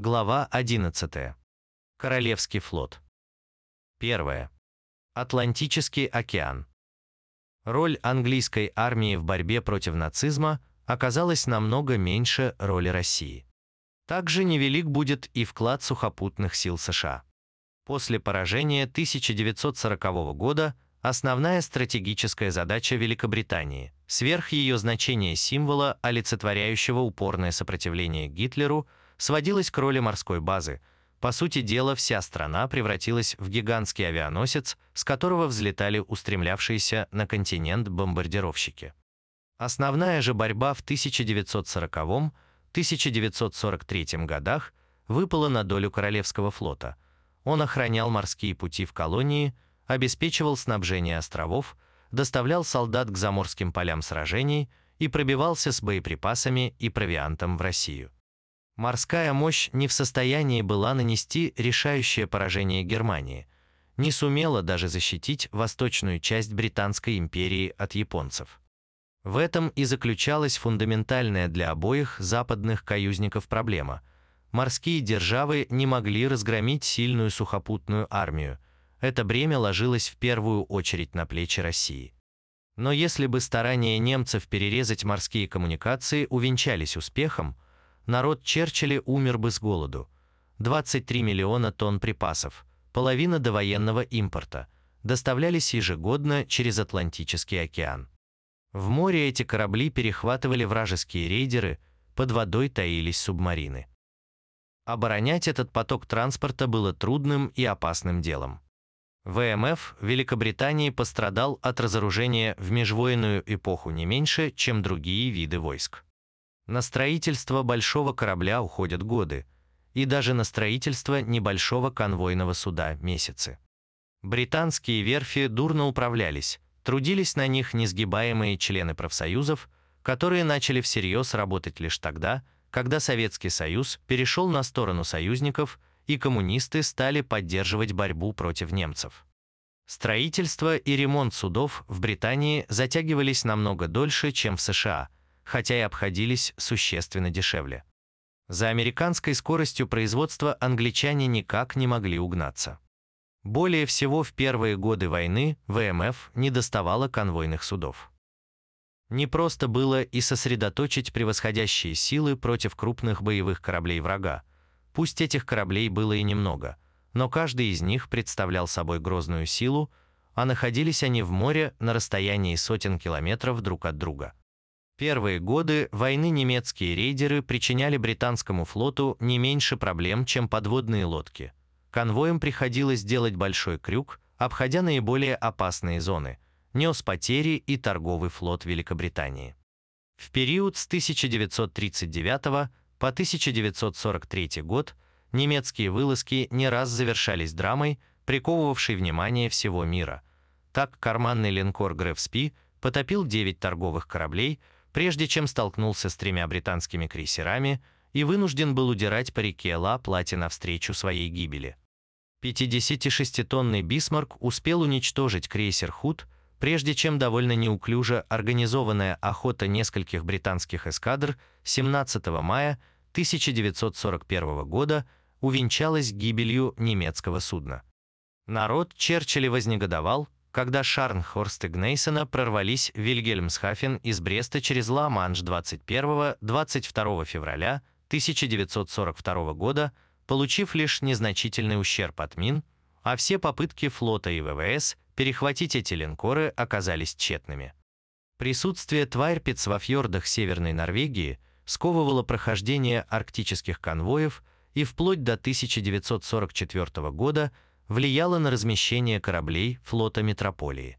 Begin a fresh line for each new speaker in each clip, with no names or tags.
Глава 11. Королевский флот. 1. Атлантический океан. Роль английской армии в борьбе против нацизма оказалась намного меньше роли России. Также невелик будет и вклад сухопутных сил США. После поражения 1940 года основная стратегическая задача Великобритании, сверх ее значения символа, олицетворяющего упорное сопротивление Гитлеру, сводилась к роли морской базы. По сути дела, вся страна превратилась в гигантский авианосец, с которого взлетали устремлявшиеся на континент бомбардировщики. Основная же борьба в 1940 1943 годах выпала на долю Королевского флота. Он охранял морские пути в колонии, обеспечивал снабжение островов, доставлял солдат к заморским полям сражений и пробивался с боеприпасами и провиантом в Россию. Морская мощь не в состоянии была нанести решающее поражение Германии, не сумела даже защитить восточную часть Британской империи от японцев. В этом и заключалась фундаментальная для обоих западных каюзников проблема. Морские державы не могли разгромить сильную сухопутную армию. Это бремя ложилось в первую очередь на плечи России. Но если бы старания немцев перерезать морские коммуникации увенчались успехом, народ Черчилля умер бы с голоду. 23 миллиона тонн припасов, половина довоенного импорта, доставлялись ежегодно через Атлантический океан. В море эти корабли перехватывали вражеские рейдеры, под водой таились субмарины. Оборонять этот поток транспорта было трудным и опасным делом. ВМФ Великобритании пострадал от разоружения в межвоенную эпоху не меньше, чем другие виды войск. На строительство большого корабля уходят годы, и даже на строительство небольшого конвойного суда – месяцы. Британские верфи дурно управлялись, Трудились на них несгибаемые члены профсоюзов, которые начали всерьез работать лишь тогда, когда Советский Союз перешел на сторону союзников и коммунисты стали поддерживать борьбу против немцев. Строительство и ремонт судов в Британии затягивались намного дольше, чем в США, хотя и обходились существенно дешевле. За американской скоростью производства англичане никак не могли угнаться. Более всего в первые годы войны ВМФ не доставало конвойных судов. Не просто было и сосредоточить превосходящие силы против крупных боевых кораблей врага. Пусть этих кораблей было и немного, но каждый из них представлял собой грозную силу, а находились они в море на расстоянии сотен километров друг от друга. Первые годы войны немецкие рейдеры причиняли британскому флоту не меньше проблем, чем подводные лодки – конвоям приходилось делать большой крюк, обходя наиболее опасные зоны, нес потери и торговый флот Великобритании. В период с 1939 по 1943 год немецкие вылазки не раз завершались драмой, приковывавшей внимание всего мира. Так карманный линкор «Граф Шпее» потопил 9 торговых кораблей, прежде чем столкнулся с тремя британскими крейсерами – и вынужден был удирать по реке Ла-Плате навстречу своей гибели. 56-тонный «Бисмарк» успел уничтожить крейсер «Худ», прежде чем довольно неуклюже организованная охота нескольких британских эскадр 17 мая 1941 года увенчалась гибелью немецкого судна. Народ Черчилля вознегодовал, когда Шарнхорст и Гнейсона прорвались в Вильгельмсхафен из Бреста через Ла-Манш 21-22 февраля 1942 года, получив лишь незначительный ущерб от мин, а все попытки флота и ВВС перехватить эти линкоры оказались тщетными. Присутствие Твайрпиц во фьордах Северной Норвегии сковывало прохождение арктических конвоев и вплоть до 1944 года влияло на размещение кораблей флота метрополии.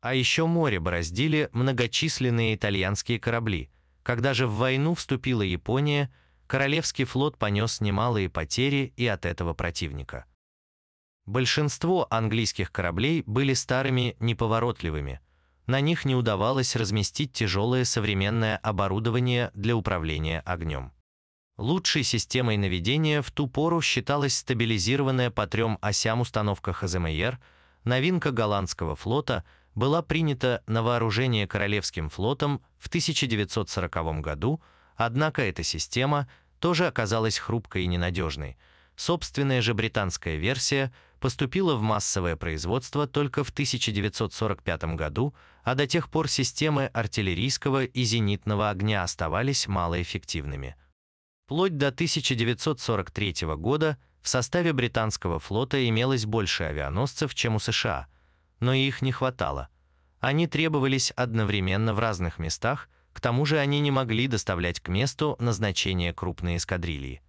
А еще море бороздили многочисленные итальянские корабли. Когда же в войну вступила Япония, Королевский флот понес немалые потери и от этого противника. Большинство английских кораблей были старыми, неповоротливыми. На них не удавалось разместить тяжелое современное оборудование для управления огнем. Лучшей системой наведения в ту пору считалась стабилизированная по трем осям установка ХЗМР. Новинка голландского флота была принята на вооружение Королевским флотом в 1940 году – Однако эта система тоже оказалась хрупкой и ненадежной. Собственная же британская версия поступила в массовое производство только в 1945 году, а до тех пор системы артиллерийского и зенитного огня оставались малоэффективными. Вплоть до 1943 года в составе британского флота имелось больше авианосцев, чем у США, но их не хватало. Они требовались одновременно в разных местах, к тому же они не могли доставлять к месту назначения крупные эскадрильи.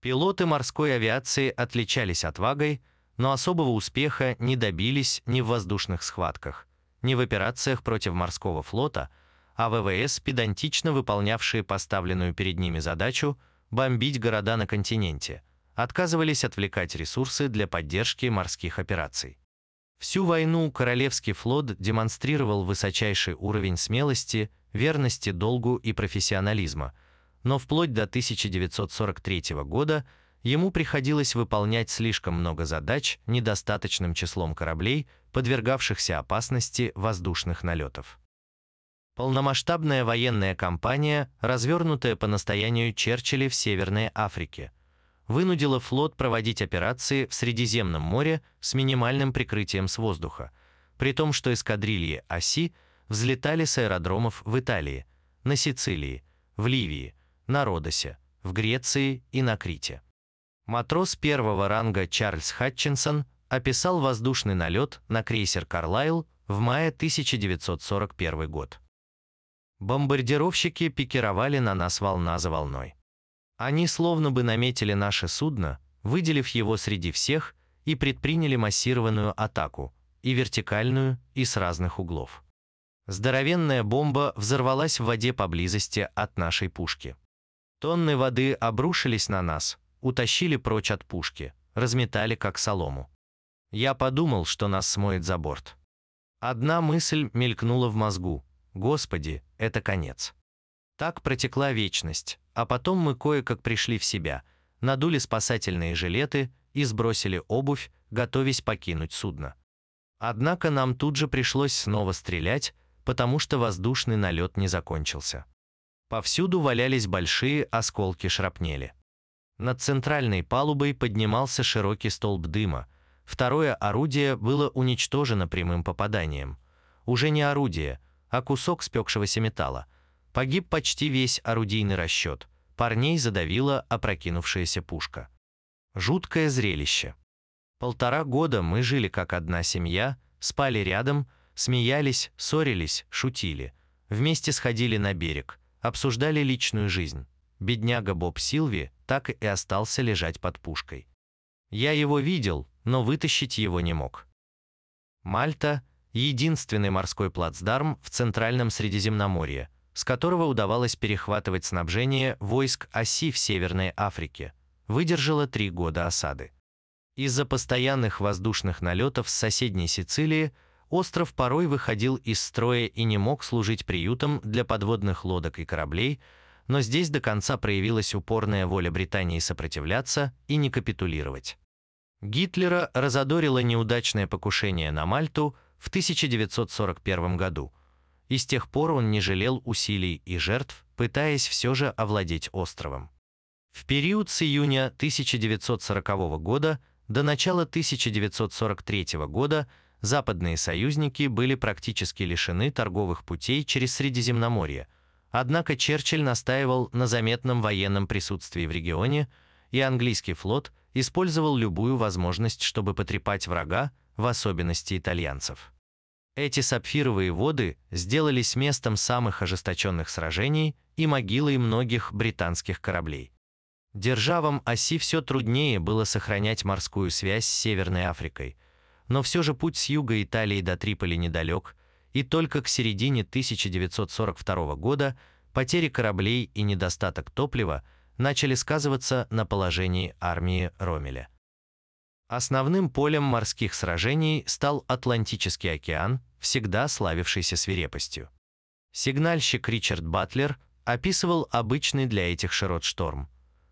Пилоты морской авиации отличались отвагой, но особого успеха не добились ни в воздушных схватках, ни в операциях против морского флота, а ВВС, педантично выполнявшие поставленную перед ними задачу бомбить города на континенте, отказывались отвлекать ресурсы для поддержки морских операций. Всю войну Королевский флот демонстрировал высочайший уровень смелости, верности долгу и профессионализма – но вплоть до 1943 года ему приходилось выполнять слишком много задач недостаточным числом кораблей, подвергавшихся опасности воздушных налетов. Полномасштабная военная кампания, развернутая по настоянию Черчилля в Северной Африке, вынудила флот проводить операции в Средиземном море с минимальным прикрытием с воздуха, при том, что эскадрильи оси взлетали с аэродромов в Италии, на Сицилии, в Ливии, на Родосе, в Греции и на Крите. Матрос первого ранга Чарльз Хатчинсон описал воздушный налет на крейсер «Карлайл» в мае 1941 год. Бомбардировщики пикировали на нас волна за волной. Они словно бы наметили наше судно, выделив его среди всех, и предприняли массированную атаку, и вертикальную, и с разных углов. Здоровенная бомба взорвалась в воде поблизости от нашей пушки. Тонны воды обрушились на нас, утащили прочь от пушки, разметали как солому. Я подумал, что нас смоет за борт. Одна мысль мелькнула в мозгу. Господи, это конец. Так протекла вечность, а потом мы кое-как пришли в себя, надули спасательные жилеты и сбросили обувь, готовясь покинуть судно. Однако нам тут же пришлось снова стрелять, потому что воздушный налет не закончился. Повсюду валялись большие осколки шрапнели. Над центральной палубой поднимался широкий столб дыма. Второе орудие было уничтожено прямым попаданием. Уже не орудие, а кусок спекшегося металла. Погиб почти весь орудийный расчет. Парней задавила опрокинувшаяся пушка. Жуткое зрелище. Полтора года мы жили как одна семья, спали рядом, смеялись, ссорились, шутили. Вместе сходили на берег – обсуждали личную жизнь. Бедняга Боб Силви так и остался лежать под пушкой. Я его видел, но вытащить его не мог. Мальта – единственный морской плацдарм в Центральном Средиземноморье, с которого удавалось перехватывать снабжение войск оси в Северной Африке, выдержала три года осады. Из-за постоянных воздушных налетов с соседней Сицилии – остров порой выходил из строя и не мог служить приютом для подводных лодок и кораблей, но здесь до конца проявилась упорная воля Британии сопротивляться и не капитулировать. Гитлера разодорило неудачное покушение на Мальту в 1941 году, и с тех пор он не жалел усилий и жертв, пытаясь все же овладеть островом. В период с июня 1940 года до начала 1943 года западные союзники были практически лишены торговых путей через Средиземноморье, однако Черчилль настаивал на заметном военном присутствии в регионе, и английский флот использовал любую возможность, чтобы потрепать врага, в особенности итальянцев. Эти сапфировые воды сделались местом самых ожесточенных сражений и могилой многих британских кораблей. Державам оси все труднее было сохранять морскую связь с Северной Африкой – но все же путь с юга Италии до Триполи недалек, и только к середине 1942 года потери кораблей и недостаток топлива начали сказываться на положении армии Ромеля. Основным полем морских сражений стал Атлантический океан, всегда славившийся свирепостью. Сигнальщик Ричард Батлер описывал обычный для этих широт шторм.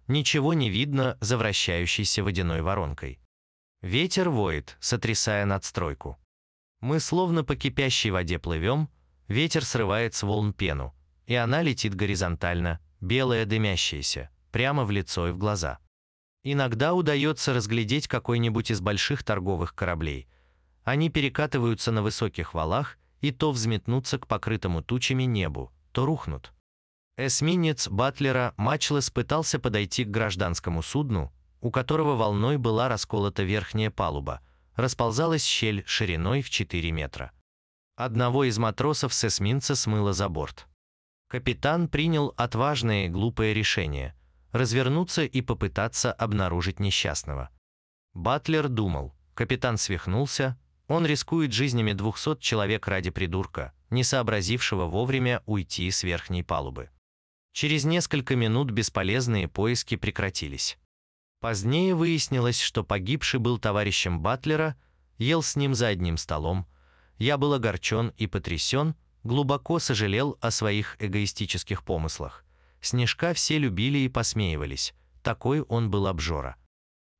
Ничего не видно за вращающейся водяной воронкой. Ветер воет, сотрясая надстройку. Мы словно по кипящей воде плывем, ветер срывает с волн пену, и она летит горизонтально, белая дымящаяся, прямо в лицо и в глаза. Иногда удается разглядеть какой-нибудь из больших торговых кораблей. Они перекатываются на высоких валах и то взметнутся к покрытому тучами небу, то рухнут. Эсминец Батлера Мачлес пытался подойти к гражданскому судну, у которого волной была расколота верхняя палуба, расползалась щель шириной в 4 метра. Одного из матросов с эсминца смыло за борт. Капитан принял отважное и глупое решение – развернуться и попытаться обнаружить несчастного. Батлер думал, капитан свихнулся, он рискует жизнями 200 человек ради придурка, не сообразившего вовремя уйти с верхней палубы. Через несколько минут бесполезные поиски прекратились. Позднее выяснилось, что погибший был товарищем Батлера, ел с ним за одним столом. Я был огорчен и потрясен, глубоко сожалел о своих эгоистических помыслах. Снежка все любили и посмеивались, такой он был обжора.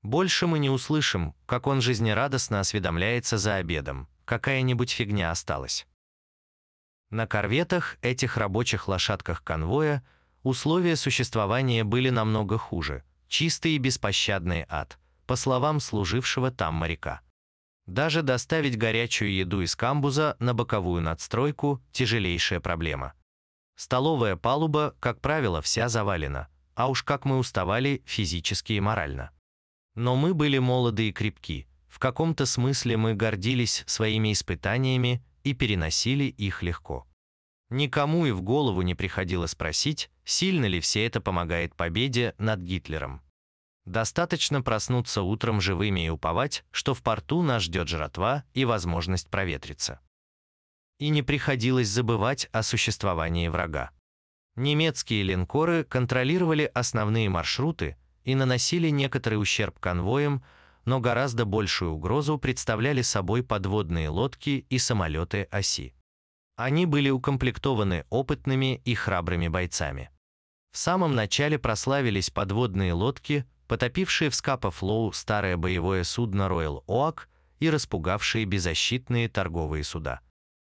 Больше мы не услышим, как он жизнерадостно осведомляется за обедом, какая-нибудь фигня осталась. На корветах, этих рабочих лошадках конвоя, условия существования были намного хуже, чистый и беспощадный ад, по словам служившего там моряка. Даже доставить горячую еду из камбуза на боковую надстройку – тяжелейшая проблема. Столовая палуба, как правило, вся завалена, а уж как мы уставали физически и морально. Но мы были молоды и крепки, в каком-то смысле мы гордились своими испытаниями и переносили их легко. Никому и в голову не приходило спросить, сильно ли все это помогает победе над Гитлером. Достаточно проснуться утром живыми и уповать, что в порту нас ждет жратва и возможность проветриться. И не приходилось забывать о существовании врага. Немецкие линкоры контролировали основные маршруты, и наносили некоторый ущерб конвоям, но гораздо большую угрозу представляли собой подводные лодки и самолеты оси. Они были укомплектованы опытными и храбрыми бойцами. В самом начале прославились подводные лодки, потопившие в Скапа-Флоу старое боевое судно Royal Oak и распугавшие беззащитные торговые суда.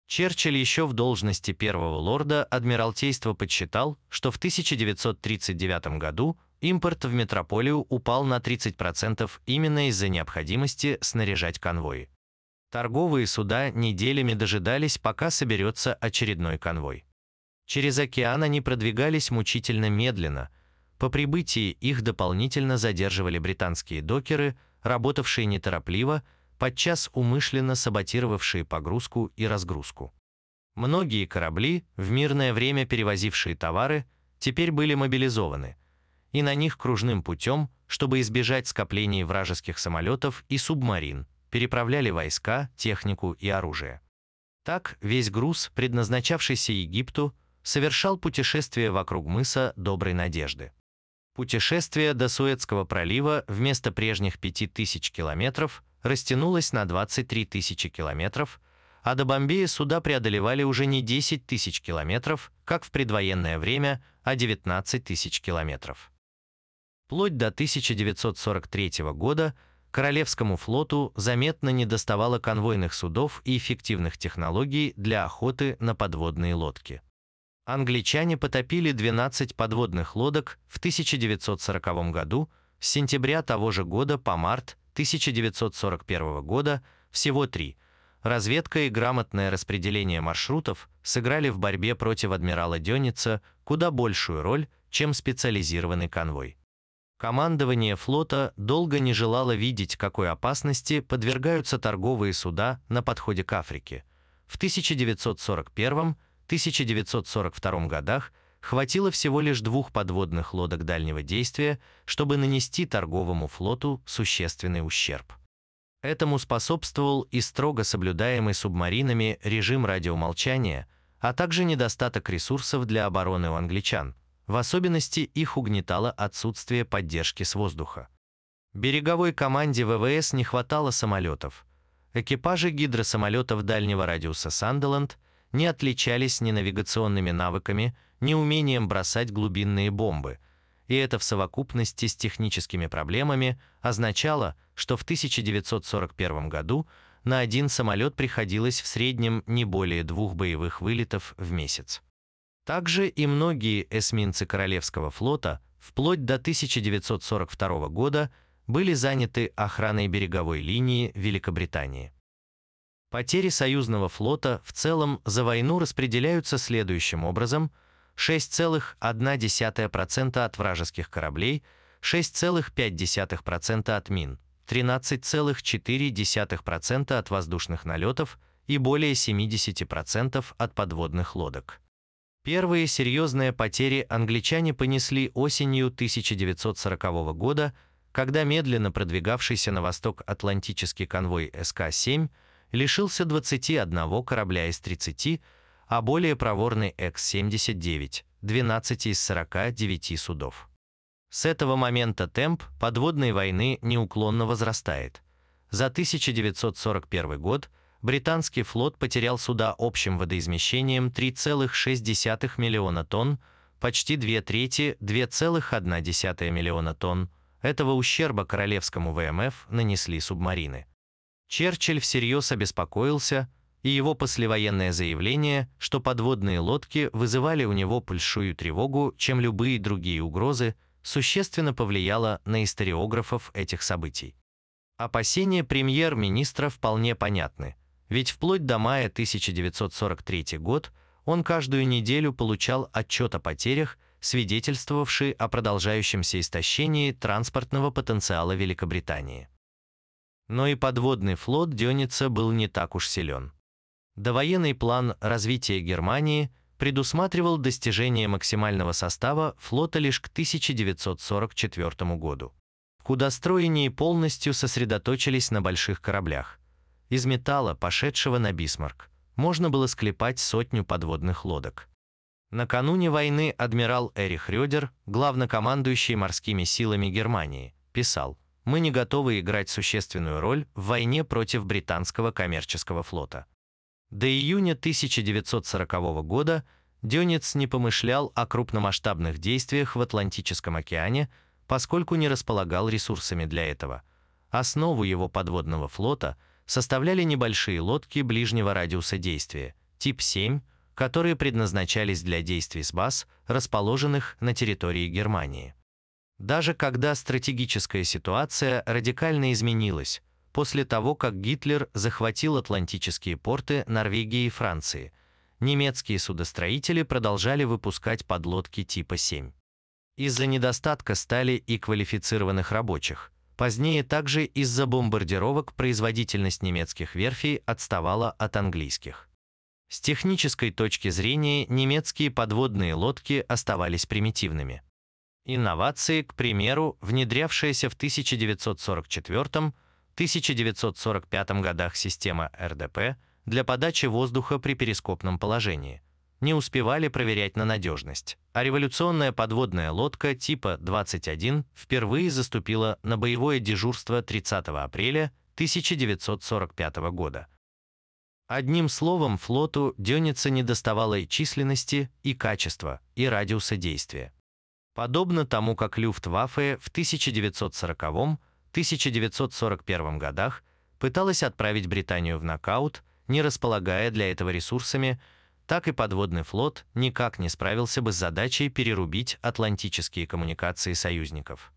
Черчилль еще в должности первого лорда Адмиралтейства подсчитал, что в 1939 году импорт в метрополию упал на 30% именно из-за необходимости снаряжать конвои. Торговые суда неделями дожидались, пока соберется очередной конвой. Через океан они продвигались мучительно медленно. По прибытии их дополнительно задерживали британские докеры, работавшие неторопливо, подчас умышленно саботировавшие погрузку и разгрузку. Многие корабли, в мирное время перевозившие товары, теперь были мобилизованы – и на них кружным путем, чтобы избежать скоплений вражеских самолетов и субмарин, переправляли войска, технику и оружие. Так весь груз, предназначавшийся Египту, совершал путешествие вокруг мыса Доброй Надежды. Путешествие до Суэцкого пролива вместо прежних 5000 километров растянулось на 23 тысячи километров, а до Бомбея суда преодолевали уже не 10 тысяч километров, как в предвоенное время, а 19 тысяч километров. Вплоть до 1943 года Королевскому флоту заметно недоставало конвойных судов и эффективных технологий для охоты на подводные лодки. Англичане потопили 12 подводных лодок в 1940 году, с сентября того же года по март 1941 года всего три. Разведка и грамотное распределение маршрутов сыграли в борьбе против адмирала Дёница куда большую роль, чем специализированный конвой. Командование флота долго не желало видеть, какой опасности подвергаются торговые суда на подходе к Африке. В 1941-1942 годах хватило всего лишь двух подводных лодок дальнего действия, чтобы нанести торговому флоту существенный ущерб. Этому способствовал и строго соблюдаемый субмаринами режим радиомолчания, а также недостаток ресурсов для обороны у англичан – в особенности их угнетало отсутствие поддержки с воздуха. Береговой команде ВВС не хватало самолетов. Экипажи гидросамолетов дальнего радиуса «Сандерленд» не отличались ни навигационными навыками, ни умением бросать глубинные бомбы, и это в совокупности с техническими проблемами означало, что в 1941 году на один самолет приходилось в среднем не более двух боевых вылетов в месяц. Также и многие эсминцы Королевского флота вплоть до 1942 года были заняты охраной береговой линии Великобритании. Потери союзного флота в целом за войну распределяются следующим образом: 6,1% от вражеских кораблей, 6,5% от мин, 13,4% от воздушных налетов и более 70% от подводных лодок. Первые серьезные потери англичане понесли осенью 1940 года, когда медленно продвигавшийся на восток Атлантический конвой СК-7 лишился 21 корабля из 30, а более проворный X-79 – 12 из 49 судов. С этого момента темп подводной войны неуклонно возрастает. За 1941 год британский флот потерял суда общим водоизмещением 3,6 миллиона тонн, почти две трети 2,1 миллиона тонн. Этого ущерба королевскому ВМФ нанесли субмарины. Черчилль всерьез обеспокоился, и его послевоенное заявление, что подводные лодки вызывали у него большую тревогу, чем любые другие угрозы, существенно повлияло на историографов этих событий. Опасения премьер-министра вполне понятны, ведь вплоть до мая 1943 год он каждую неделю получал отчет о потерях, свидетельствовавший о продолжающемся истощении транспортного потенциала Великобритании. Но и подводный флот Дёница был не так уж силен. Довоенный план развития Германии предусматривал достижение максимального состава флота лишь к 1944 году. Куда стройнее полностью сосредоточились на больших кораблях. Из металла, пошедшего на Бисмарк, можно было склепать сотню подводных лодок. Накануне войны адмирал Эрих Рёдер, главнокомандующий морскими силами Германии, писал – мы не готовы играть существенную роль в войне против британского коммерческого флота. До июня 1940 года Дёнец не помышлял о крупномасштабных действиях в Атлантическом океане, поскольку не располагал ресурсами для этого. Основу его подводного флота составляли небольшие лодки ближнего радиуса действия, тип 7, которые предназначались для действий с баз, расположенных на территории Германии. Даже когда стратегическая ситуация радикально изменилась, после того, как Гитлер захватил атлантические порты Норвегии и Франции, немецкие судостроители продолжали выпускать подлодки типа 7. Из-за недостатка стали и квалифицированных рабочих. Позднее также из-за бомбардировок производительность немецких верфей отставала от английских. С технической точки зрения немецкие подводные лодки оставались примитивными. Инновации, к примеру, внедрявшаяся в 1944-1945 годах система РДП для подачи воздуха при перископном положении, не успевали проверять на надежность, а революционная подводная лодка типа 21 впервые заступила на боевое дежурство 30 апреля 1945 года. Одним словом, флоту Дёница не доставало и численности, и качества, и радиуса действия. Подобно тому, как Люфтваффе в 1940-1941 годах пыталась отправить Британию в нокаут, не располагая для этого ресурсами, так и подводный флот никак не справился бы с задачей перерубить атлантические коммуникации союзников.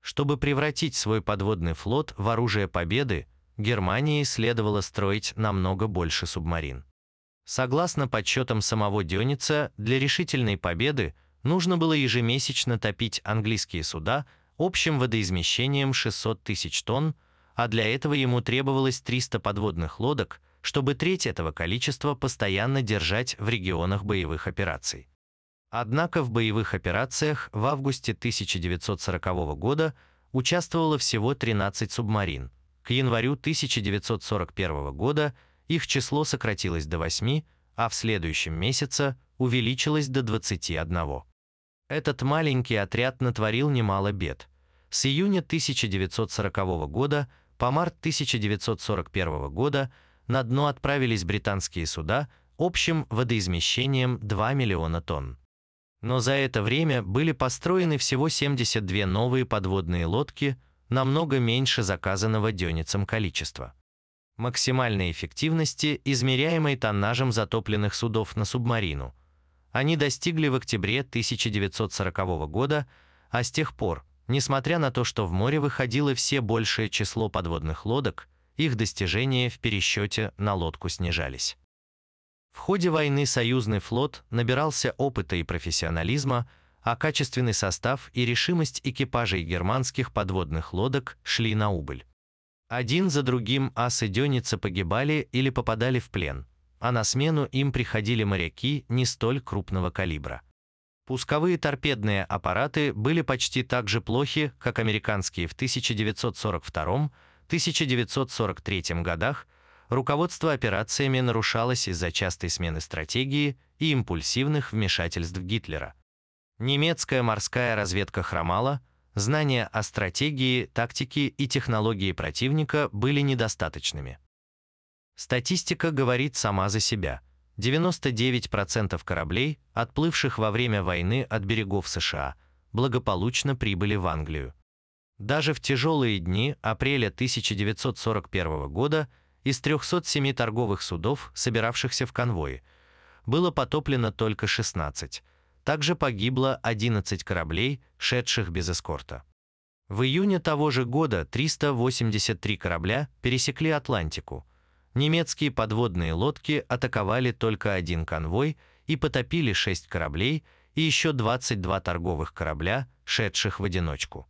Чтобы превратить свой подводный флот в оружие победы, Германии следовало строить намного больше субмарин. Согласно подсчетам самого Дёница, для решительной победы – нужно было ежемесячно топить английские суда общим водоизмещением 600 тысяч тонн, а для этого ему требовалось 300 подводных лодок, чтобы треть этого количества постоянно держать в регионах боевых операций. Однако в боевых операциях в августе 1940 года участвовало всего 13 субмарин. К январю 1941 года их число сократилось до 8, а в следующем месяце увеличилось до 21. Этот маленький отряд натворил немало бед. С июня 1940 года по март 1941 года на дно отправились британские суда общим водоизмещением 2 миллиона тонн. Но за это время были построены всего 72 новые подводные лодки, намного меньше заказанного Дёницем количества. Максимальной эффективности, измеряемой тоннажем затопленных судов на субмарину – они достигли в октябре 1940 года а с тех пор, несмотря на то, что в море выходило все большее число подводных лодок, их достижения в пересчете на лодку снижались. В ходе войны союзный флот набирался опыта и профессионализма, а качественный состав и решимость экипажей германских подводных лодок шли на убыль. Один за другим асы Дёница погибали или попадали в плен, а на смену им приходили моряки не столь крупного калибра. Пусковые торпедные аппараты были почти так же плохи, как американские в 1942-1943 годах, руководство операциями нарушалось из-за частой смены стратегии и импульсивных вмешательств Гитлера. Немецкая морская разведка хромала, знания о стратегии, тактике и технологии противника были недостаточными. Статистика говорит сама за себя. 99% кораблей, отплывших во время войны от берегов США, благополучно прибыли в Англию. Даже в тяжелые дни апреля 1941 года из 307 торговых судов, собиравшихся в конвое, было потоплено только 16. Также погибло 11 кораблей, шедших без эскорта. В июне того же года 383 корабля пересекли Атлантику. Немецкие подводные лодки атаковали только один конвой и потопили 6 кораблей и еще 22 торговых корабля, шедших в одиночку.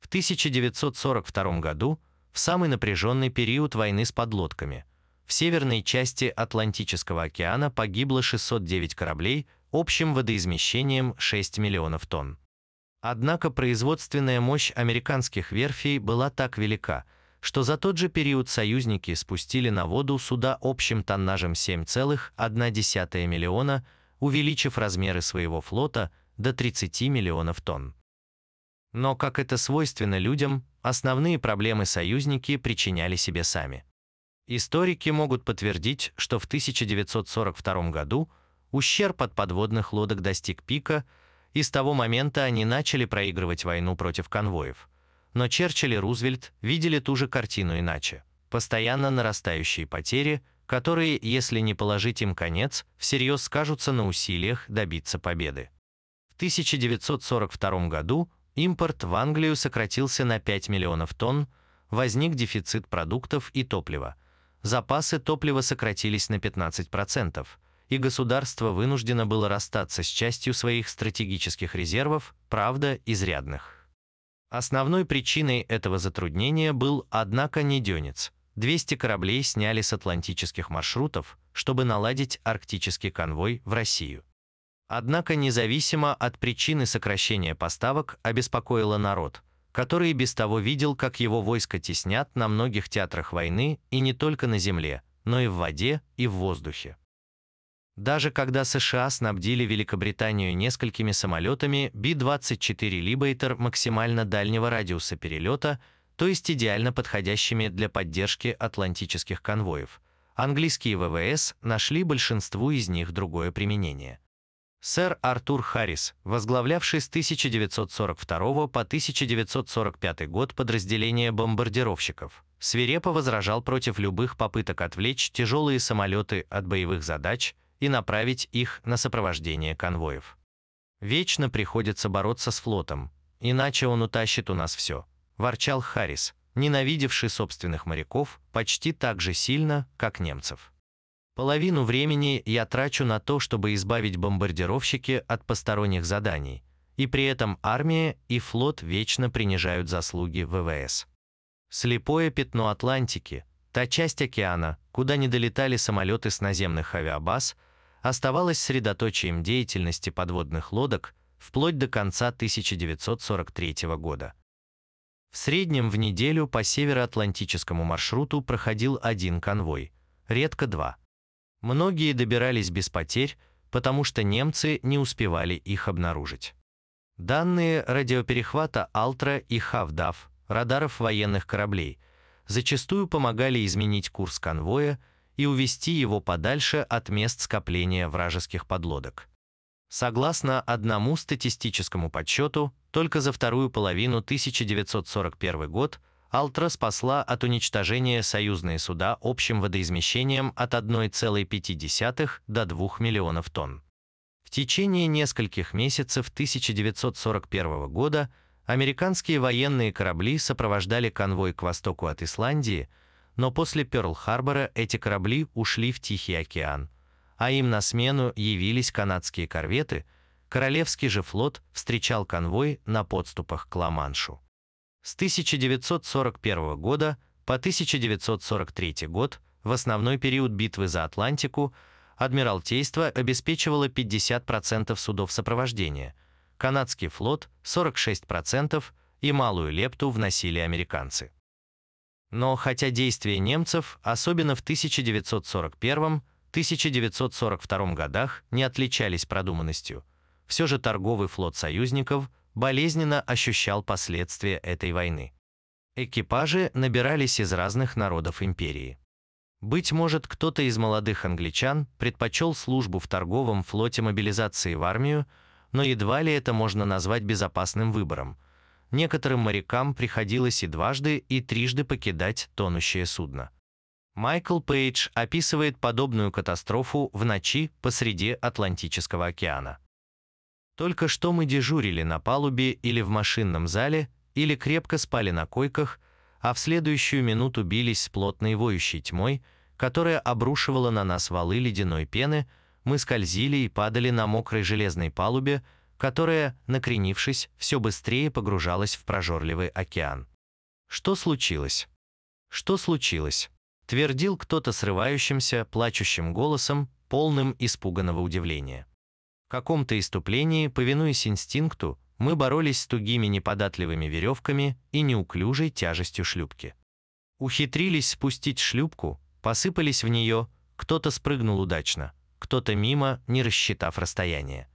В 1942 году в самый напряженный период войны с подлодками. В северной части Атлантического океана погибло 609 кораблей общим водоизмещением 6 миллионов тонн. Однако производственная мощь американских верфей была так велика, что за тот же период союзники спустили на воду суда общим тоннажем 7,1 миллиона, увеличив размеры своего флота до 30 миллионов тонн. Но, как это свойственно людям, основные проблемы союзники причиняли себе сами. Историки могут подтвердить, что в 1942 году ущерб от подводных лодок достиг пика, и с того момента они начали проигрывать войну против конвоев. Но Черчилль и Рузвельт видели ту же картину иначе. Постоянно нарастающие потери, которые, если не положить им конец, всерьез скажутся на усилиях добиться победы. В 1942 году Импорт в Англию сократился на 5 миллионов тонн, возник дефицит продуктов и топлива. Запасы топлива сократились на 15%, и государство вынуждено было расстаться с частью своих стратегических резервов, правда, изрядных. Основной причиной этого затруднения был, однако, не Дёнец. 200 кораблей сняли с атлантических маршрутов, чтобы наладить арктический конвой в Россию. Однако независимо от причины сокращения поставок обеспокоило народ, который без того видел, как его войска теснят на многих театрах войны и не только на земле, но и в воде и в воздухе. Даже когда США снабдили Великобританию несколькими самолетами Би-24 Либейтер максимально дальнего радиуса перелета, то есть идеально подходящими для поддержки атлантических конвоев, английские ВВС нашли большинству из них другое применение – Сэр Артур Харрис, возглавлявший с 1942 по 1945 год подразделение бомбардировщиков, свирепо возражал против любых попыток отвлечь тяжелые самолеты от боевых задач и направить их на сопровождение конвоев. «Вечно приходится бороться с флотом, иначе он утащит у нас все», – ворчал Харрис, ненавидевший собственных моряков почти так же сильно, как немцев. Половину времени я трачу на то, чтобы избавить бомбардировщики от посторонних заданий, и при этом армия и флот вечно принижают заслуги ВВС. Слепое пятно Атлантики, та часть океана, куда не долетали самолеты с наземных авиабаз, оставалась средоточием деятельности подводных лодок вплоть до конца 1943 года. В среднем в неделю по североатлантическому маршруту проходил один конвой, редко два. Многие добирались без потерь, потому что немцы не успевали их обнаружить. Данные радиоперехвата «Алтра» и «Хавдав» радаров военных кораблей зачастую помогали изменить курс конвоя и увести его подальше от мест скопления вражеских подлодок. Согласно одному статистическому подсчету, только за вторую половину 1941 год Алтра спасла от уничтожения союзные суда общим водоизмещением от 1,5 до 2 миллионов тонн. В течение нескольких месяцев 1941 года американские военные корабли сопровождали конвой к востоку от Исландии, но после Пёрл-Харбора эти корабли ушли в Тихий океан, а им на смену явились канадские корветы, Королевский же флот встречал конвой на подступах к Ла-Маншу. С 1941 года по 1943 год, в основной период битвы за Атлантику, Адмиралтейство обеспечивало 50% судов сопровождения, канадский флот – 46% и малую лепту вносили американцы. Но хотя действия немцев, особенно в 1941-1942 годах, не отличались продуманностью, все же торговый флот союзников болезненно ощущал последствия этой войны. Экипажи набирались из разных народов империи. Быть может, кто-то из молодых англичан предпочел службу в торговом флоте мобилизации в армию, но едва ли это можно назвать безопасным выбором. Некоторым морякам приходилось и дважды, и трижды покидать тонущее судно. Майкл Пейдж описывает подобную катастрофу в ночи посреди Атлантического океана. Только что мы дежурили на палубе или в машинном зале, или крепко спали на койках, а в следующую минуту бились с плотной воющей тьмой, которая обрушивала на нас валы ледяной пены, мы скользили и падали на мокрой железной палубе, которая, накренившись, все быстрее погружалась в прожорливый океан. Что случилось? Что случилось? Твердил кто-то срывающимся, плачущим голосом, полным испуганного удивления. В каком-то иступлении, повинуясь инстинкту, мы боролись с тугими неподатливыми веревками и неуклюжей тяжестью шлюпки. Ухитрились спустить шлюпку, посыпались в нее, кто-то спрыгнул удачно, кто-то мимо, не рассчитав расстояние.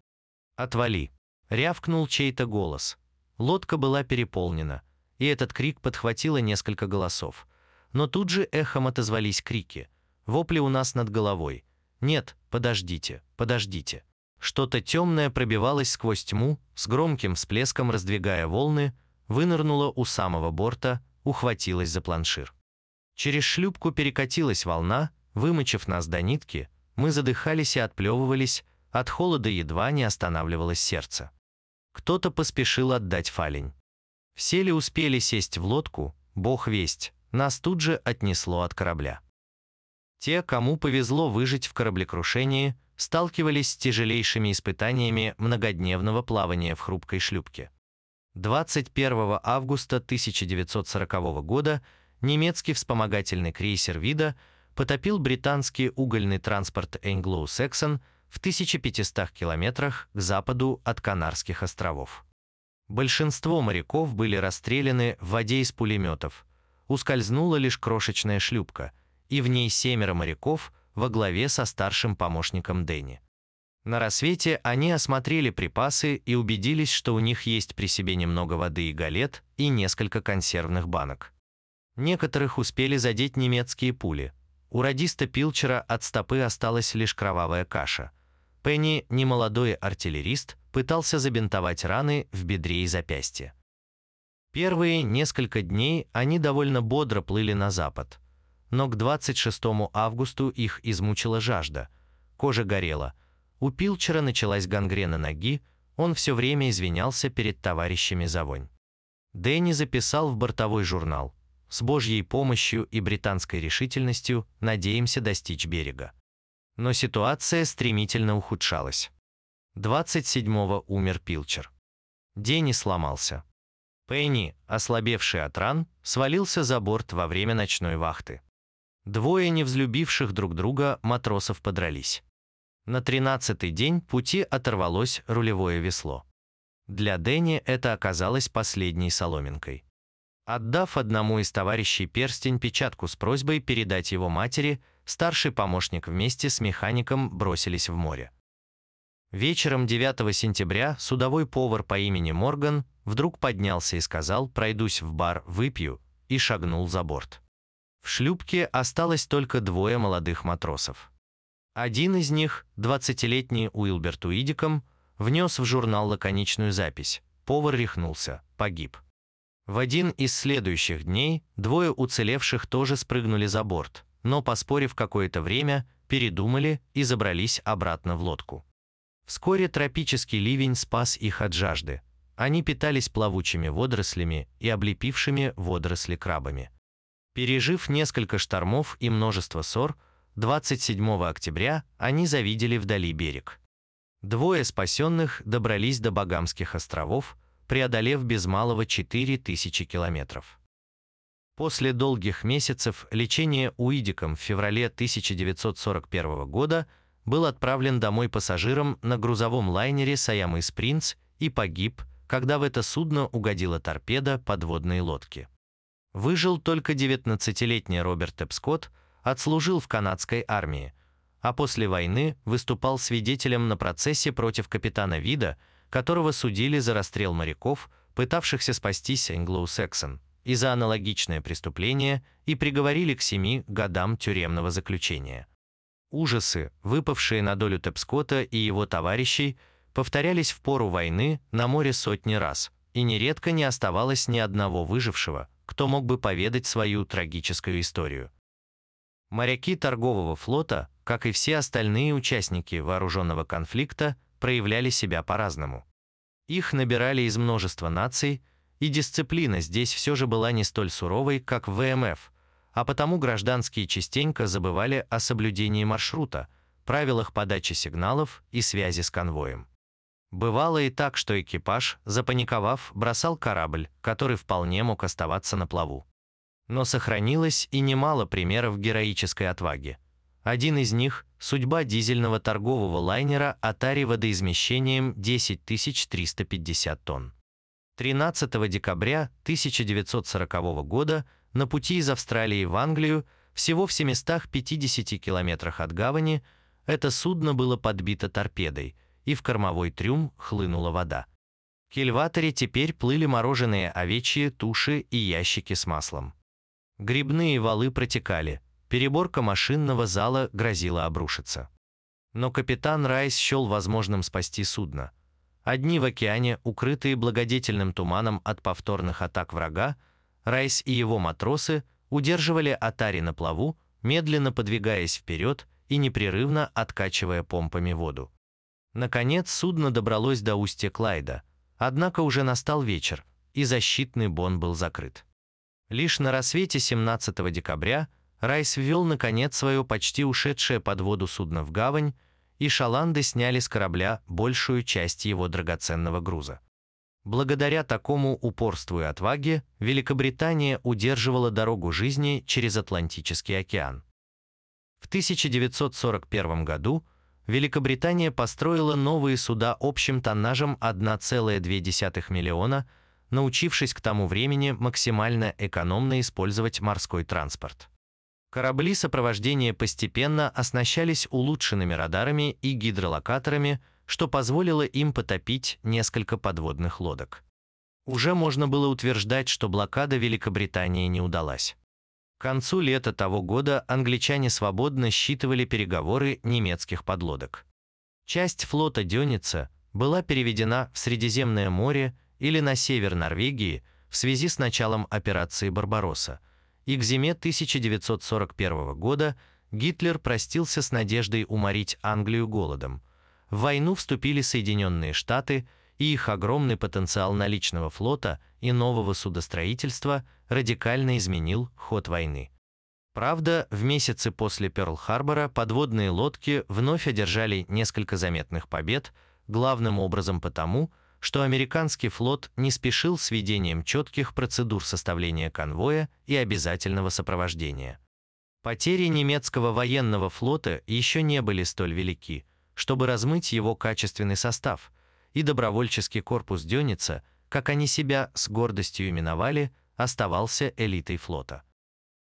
«Отвали!» — рявкнул чей-то голос. Лодка была переполнена, и этот крик подхватило несколько голосов. Но тут же эхом отозвались крики. Вопли у нас над головой. «Нет, подождите, подождите!» Что-то темное пробивалось сквозь тьму, с громким всплеском раздвигая волны, вынырнуло у самого борта, ухватилось за планшир. Через шлюпку перекатилась волна, вымочив нас до нитки, мы задыхались и отплевывались, от холода едва не останавливалось сердце. Кто-то поспешил отдать фалень. Все ли успели сесть в лодку, бог весть, нас тут же отнесло от корабля. Те, кому повезло выжить в кораблекрушении, сталкивались с тяжелейшими испытаниями многодневного плавания в хрупкой шлюпке. 21 августа 1940 года немецкий вспомогательный крейсер «Вида» потопил британский угольный транспорт «Энглоу-Сексон» в 1500 километрах к западу от Канарских островов. Большинство моряков были расстреляны в воде из пулеметов. Ускользнула лишь крошечная шлюпка, и в ней семеро моряков – во главе со старшим помощником Дэнни. На рассвете они осмотрели припасы и убедились, что у них есть при себе немного воды и галет и несколько консервных банок. Некоторых успели задеть немецкие пули. У радиста Пилчера от стопы осталась лишь кровавая каша. Пенни, немолодой артиллерист, пытался забинтовать раны в бедре и запястье. Первые несколько дней они довольно бодро плыли на запад – но к 26 августу их измучила жажда. Кожа горела. У Пилчера началась гангрена ноги, он все время извинялся перед товарищами за вонь. Дэнни записал в бортовой журнал. С Божьей помощью и британской решительностью надеемся достичь берега. Но ситуация стремительно ухудшалась. 27-го умер Пилчер. Дэнни сломался. Пенни, ослабевший от ран, свалился за борт во время ночной вахты. Двое невзлюбивших друг друга матросов подрались. На тринадцатый день пути оторвалось рулевое весло. Для Дэнни это оказалось последней соломинкой. Отдав одному из товарищей перстень печатку с просьбой передать его матери, старший помощник вместе с механиком бросились в море. Вечером 9 сентября судовой повар по имени Морган вдруг поднялся и сказал «пройдусь в бар, выпью» и шагнул за борт. В шлюпке осталось только двое молодых матросов. Один из них, 20-летний Уилберт Уидиком, внес в журнал лаконичную запись «Повар рехнулся, погиб». В один из следующих дней двое уцелевших тоже спрыгнули за борт, но, поспорив какое-то время, передумали и забрались обратно в лодку. Вскоре тропический ливень спас их от жажды. Они питались плавучими водорослями и облепившими водоросли крабами. Пережив несколько штормов и множество ссор, 27 октября они завидели вдали берег. Двое спасенных добрались до Багамских островов, преодолев без малого 4000 километров. После долгих месяцев лечения уидиком в феврале 1941 года был отправлен домой пассажиром на грузовом лайнере «Саямый Спринц» и погиб, когда в это судно угодила торпеда подводной лодки. Выжил только 19-летний Роберт Эпскотт, отслужил в канадской армии, а после войны выступал свидетелем на процессе против капитана Вида, которого судили за расстрел моряков, пытавшихся спастись Англоу-Сексон и за аналогичное преступление и приговорили к семи годам тюремного заключения. Ужасы, выпавшие на долю Тепскота и его товарищей, повторялись в пору войны на море сотни раз, и нередко не оставалось ни одного выжившего, кто мог бы поведать свою трагическую историю. Моряки торгового флота, как и все остальные участники вооруженного конфликта, проявляли себя по-разному. Их набирали из множества наций, и дисциплина здесь все же была не столь суровой, как в ВМФ, а потому гражданские частенько забывали о соблюдении маршрута, правилах подачи сигналов и связи с конвоем. Бывало и так, что экипаж, запаниковав, бросал корабль, который вполне мог оставаться на плаву. Но сохранилось и немало примеров героической отваги. Один из них – судьба дизельного торгового лайнера «Атари» водоизмещением 10 350 тонн. 13 декабря 1940 года на пути из Австралии в Англию, всего в 750 километрах от гавани, это судно было подбито торпедой, и в кормовой трюм хлынула вода. В кильваторе теперь плыли мороженые овечьи туши и ящики с маслом. Грибные валы протекали, переборка машинного зала грозила обрушиться. Но капитан Райс счел возможным спасти судно – Одни в океане, укрытые благодетельным туманом от повторных атак врага, Райс и его матросы удерживали Атари на плаву, медленно подвигаясь вперед и непрерывно откачивая помпами воду. Наконец судно добралось до устья Клайда, однако уже настал вечер, и защитный бон был закрыт. Лишь на рассвете 17 декабря Райс ввел наконец свое почти ушедшее под воду судно в гавань, и шаланды сняли с корабля большую часть его драгоценного груза. Благодаря такому упорству и отваге Великобритания удерживала дорогу жизни через Атлантический океан. В 1941 году Великобритания построила новые суда общим тоннажем 1,2 миллиона, научившись к тому времени максимально экономно использовать морской транспорт. Корабли сопровождения постепенно оснащались улучшенными радарами и гидролокаторами, что позволило им потопить несколько подводных лодок. Уже можно было утверждать, что блокада Великобритании не удалась. К концу лета того года англичане свободно считывали переговоры немецких подлодок. Часть флота Дёница была переведена в Средиземное море или на север Норвегии в связи с началом операции «Барбаросса», и к зиме 1941 года Гитлер простился с надеждой уморить Англию голодом. В войну вступили Соединенные Штаты, и их огромный потенциал наличного флота и нового судостроительства радикально изменил ход войны. Правда, в месяцы после Пёрл-Харбора подводные лодки вновь одержали несколько заметных побед, главным образом потому, что американский флот не спешил с ведением четких процедур составления конвоя и обязательного сопровождения. Потери немецкого военного флота еще не были столь велики, чтобы размыть его качественный состав, и добровольческий корпус Дёница, как они себя с гордостью именовали, оставался элитой флота.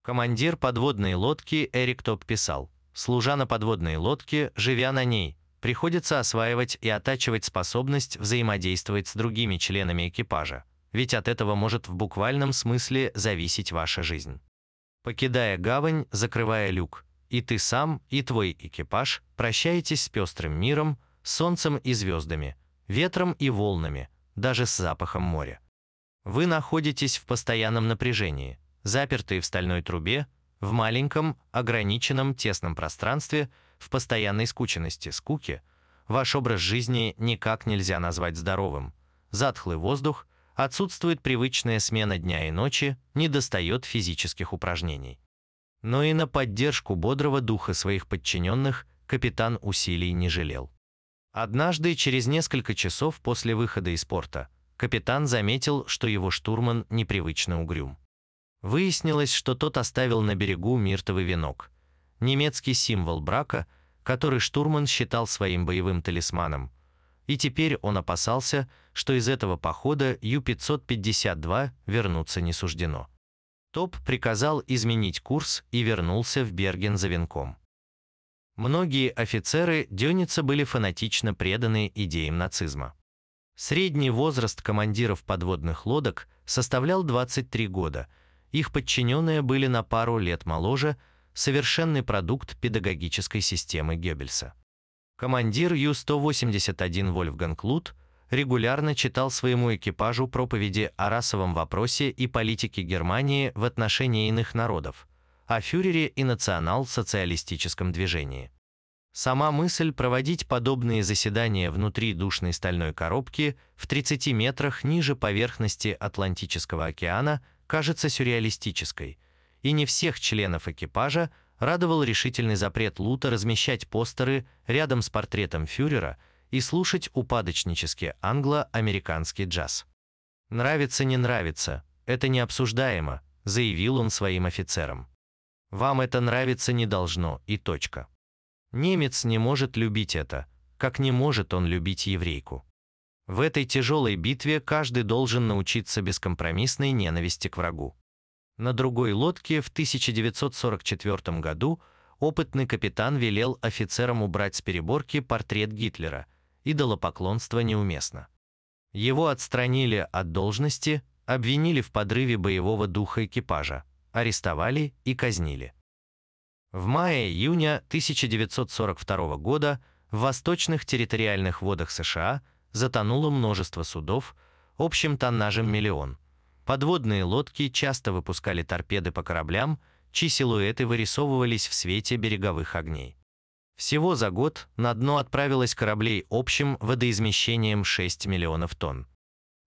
Командир подводной лодки Эрик Топ писал, «Служа на подводной лодке, живя на ней, приходится осваивать и оттачивать способность взаимодействовать с другими членами экипажа, ведь от этого может в буквальном смысле зависеть ваша жизнь. Покидая гавань, закрывая люк, и ты сам, и твой экипаж прощаетесь с пестрым миром, солнцем и звездами, ветром и волнами, даже с запахом моря. Вы находитесь в постоянном напряжении, запертые в стальной трубе, в маленьком, ограниченном, тесном пространстве – в постоянной скученности, скуке, ваш образ жизни никак нельзя назвать здоровым. Затхлый воздух, отсутствует привычная смена дня и ночи, недостает физических упражнений. Но и на поддержку бодрого духа своих подчиненных капитан усилий не жалел. Однажды, через несколько часов после выхода из порта, капитан заметил, что его штурман непривычно угрюм. Выяснилось, что тот оставил на берегу миртовый венок, немецкий символ брака, который штурман считал своим боевым талисманом, и теперь он опасался, что из этого похода Ю-552 вернуться не суждено. Топ приказал изменить курс и вернулся в Берген за венком. Многие офицеры Дёница были фанатично преданы идеям нацизма. Средний возраст командиров подводных лодок составлял 23 года, их подчиненные были на пару лет моложе, совершенный продукт педагогической системы Геббельса. Командир Ю-181 Вольфганг Лут регулярно читал своему экипажу проповеди о расовом вопросе и политике Германии в отношении иных народов, о фюрере и национал-социалистическом движении. Сама мысль проводить подобные заседания внутри душной стальной коробки в 30 метрах ниже поверхности Атлантического океана кажется сюрреалистической, и не всех членов экипажа радовал решительный запрет Лута размещать постеры рядом с портретом фюрера и слушать упадочнический англо-американский джаз. «Нравится, не нравится, это не обсуждаемо», заявил он своим офицерам. «Вам это нравиться не должно, и точка». Немец не может любить это, как не может он любить еврейку. В этой тяжелой битве каждый должен научиться бескомпромиссной ненависти к врагу. На другой лодке в 1944 году опытный капитан велел офицерам убрать с переборки портрет Гитлера, идолопоклонство неуместно. Его отстранили от должности, обвинили в подрыве боевого духа экипажа, арестовали и казнили. В мае-июне 1942 года в восточных территориальных водах США затонуло множество судов общим тоннажем миллион – Подводные лодки часто выпускали торпеды по кораблям, чьи силуэты вырисовывались в свете береговых огней. Всего за год на дно отправилось кораблей общим водоизмещением 6 миллионов тонн.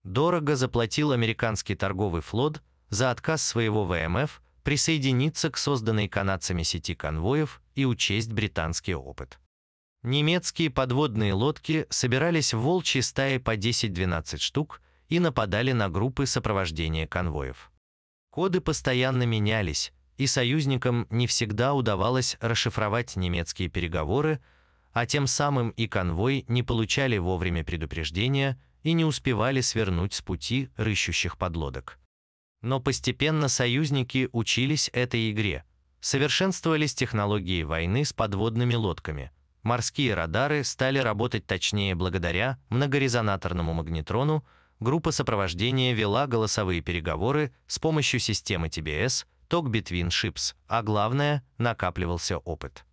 Дорого заплатил американский торговый флот за отказ своего ВМФ присоединиться к созданной канадцами сети конвоев и учесть британский опыт. Немецкие подводные лодки собирались в волчьи стаи по 10-12 штук и нападали на группы сопровождения конвоев. Коды постоянно менялись, и союзникам не всегда удавалось расшифровать немецкие переговоры, а тем самым и конвой не получали вовремя предупреждения и не успевали свернуть с пути рыщущих подлодок. Но постепенно союзники учились этой игре, совершенствовались технологии войны с подводными лодками. Морские радары стали работать точнее благодаря многорезонаторному магнетрону, группа сопровождения вела голосовые переговоры с помощью системы TBS, Talk Between Ships, а главное, накапливался опыт.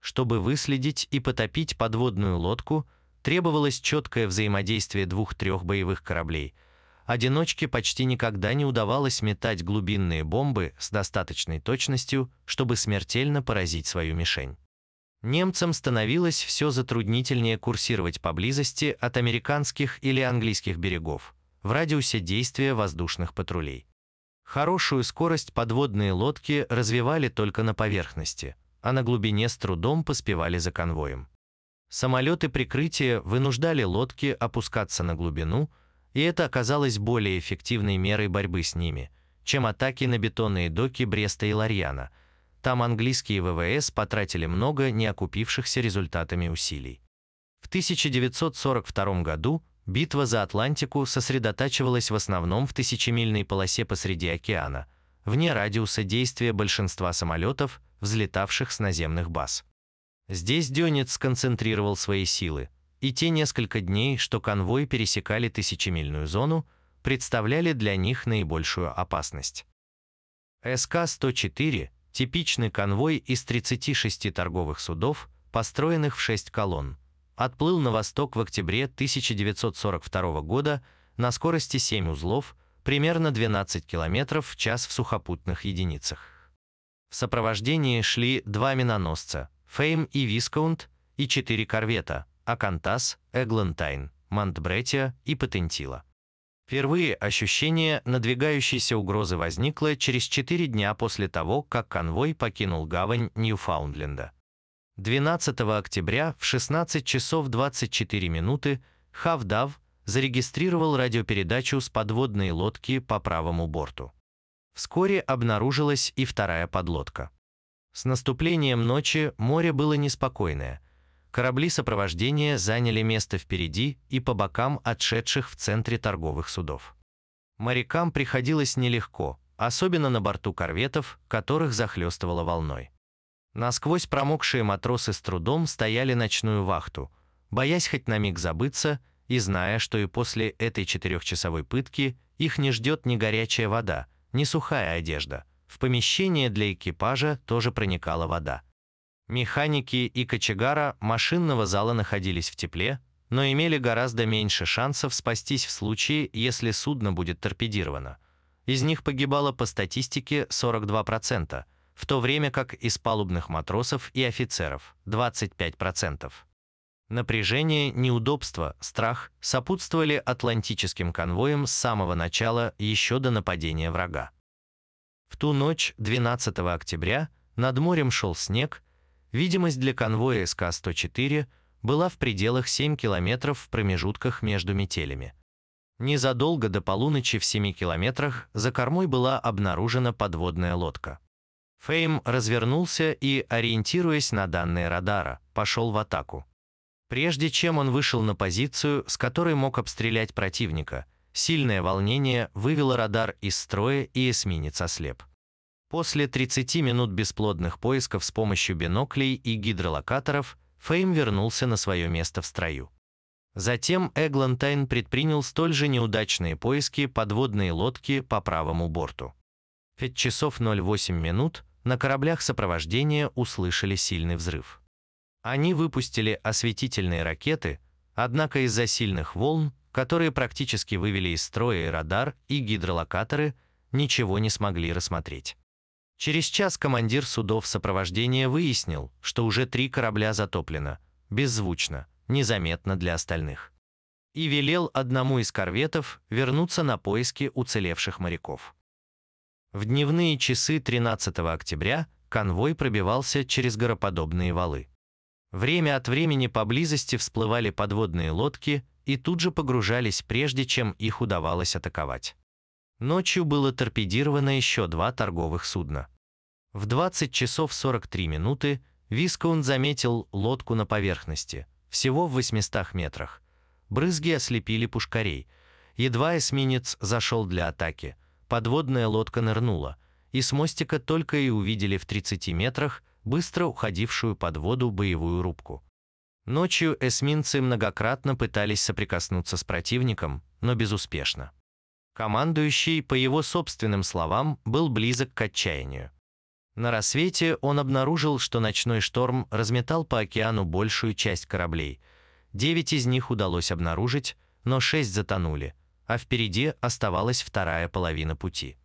Чтобы выследить и потопить подводную лодку, требовалось четкое взаимодействие двух-трех боевых кораблей. Одиночке почти никогда не удавалось метать глубинные бомбы с достаточной точностью, чтобы смертельно поразить свою мишень. Немцам становилось все затруднительнее курсировать поблизости от американских или английских берегов, в радиусе действия воздушных патрулей. Хорошую скорость подводные лодки развивали только на поверхности, а на глубине с трудом поспевали за конвоем. Самолеты прикрытия вынуждали лодки опускаться на глубину, и это оказалось более эффективной мерой борьбы с ними, чем атаки на бетонные доки Бреста и Ларьяна – там английские ВВС потратили много неокупившихся результатами усилий. В 1942 году битва за Атлантику сосредотачивалась в основном в тысячемильной полосе посреди океана, вне радиуса действия большинства самолетов, взлетавших с наземных баз. Здесь Дёнец сконцентрировал свои силы, и те несколько дней, что конвой пересекали тысячемильную зону, представляли для них наибольшую опасность. СК-104 Типичный конвой из 36 торговых судов, построенных в 6 колонн, отплыл на восток в октябре 1942 года на скорости 7 узлов, примерно 12 км в час в сухопутных единицах. В сопровождении шли два миноносца «Фейм» и «Вискаунт» и четыре корвета Акантас, Эглантайн, Монтбретия и Потентилла. Впервые ощущение надвигающейся угрозы возникло через 4 дня после того, как конвой покинул гавань Ньюфаундленда. 12 октября в 16 часов 24 минуты Хавдав зарегистрировал радиопередачу с подводной лодки по правому борту. Вскоре обнаружилась и вторая подлодка. С наступлением ночи море было неспокойное. Корабли сопровождения заняли место впереди и по бокам отшедших в центре торговых судов. Морякам приходилось нелегко, особенно на борту корветов, которых захлестывало волной. Насквозь промокшие матросы с трудом стояли ночную вахту, боясь хоть на миг забыться и зная, что и после этой четырехчасовой пытки их не ждет ни горячая вода, ни сухая одежда. В помещение для экипажа тоже проникала вода. Механики и кочегара машинного зала находились в тепле, но имели гораздо меньше шансов спастись в случае, если судно будет торпедировано. Из них погибало по статистике 42%, в то время как из палубных матросов и офицеров 25%. Напряжение, неудобство, страх сопутствовали атлантическим конвоям с самого начала еще до нападения врага. В ту ночь, 12 октября, над морем шел снег, видимость для конвоя СК-104 была в пределах 7 километров в промежутках между метелями. Незадолго до полуночи в 7 километрах за кормой была обнаружена подводная лодка. Фейм развернулся и, ориентируясь на данные радара, пошел в атаку. Прежде чем он вышел на позицию, с которой мог обстрелять противника, сильное волнение вывело радар из строя и эсминец ослеп. После 30 минут бесплодных поисков с помощью биноклей и гидролокаторов Фейм вернулся на свое место в строю. Затем Эглантайн предпринял столь же неудачные поиски подводной лодки по правому борту. В 5 часов 08 минут на кораблях сопровождения услышали сильный взрыв. Они выпустили осветительные ракеты, однако из-за сильных волн, которые практически вывели из строя и радар, и гидролокаторы, ничего не смогли рассмотреть. Через час командир судов сопровождения выяснил, что уже три корабля затоплено, беззвучно, незаметно для остальных. И велел одному из корветов вернуться на поиски уцелевших моряков. В дневные часы 13 октября конвой пробивался через гороподобные валы. Время от времени поблизости всплывали подводные лодки и тут же погружались, прежде чем их удавалось атаковать. Ночью было торпедировано еще два торговых судна. В 20 часов 43 минуты Вискаун заметил лодку на поверхности, всего в 800 метрах. Брызги ослепили пушкарей. Едва эсминец зашел для атаки, подводная лодка нырнула, и с мостика только и увидели в 30 метрах быстро уходившую под воду боевую рубку. Ночью эсминцы многократно пытались соприкоснуться с противником, но безуспешно. Командующий, по его собственным словам, был близок к отчаянию. На рассвете он обнаружил, что ночной шторм разметал по океану большую часть кораблей. Девять из них удалось обнаружить, но шесть затонули, а впереди оставалась вторая половина пути.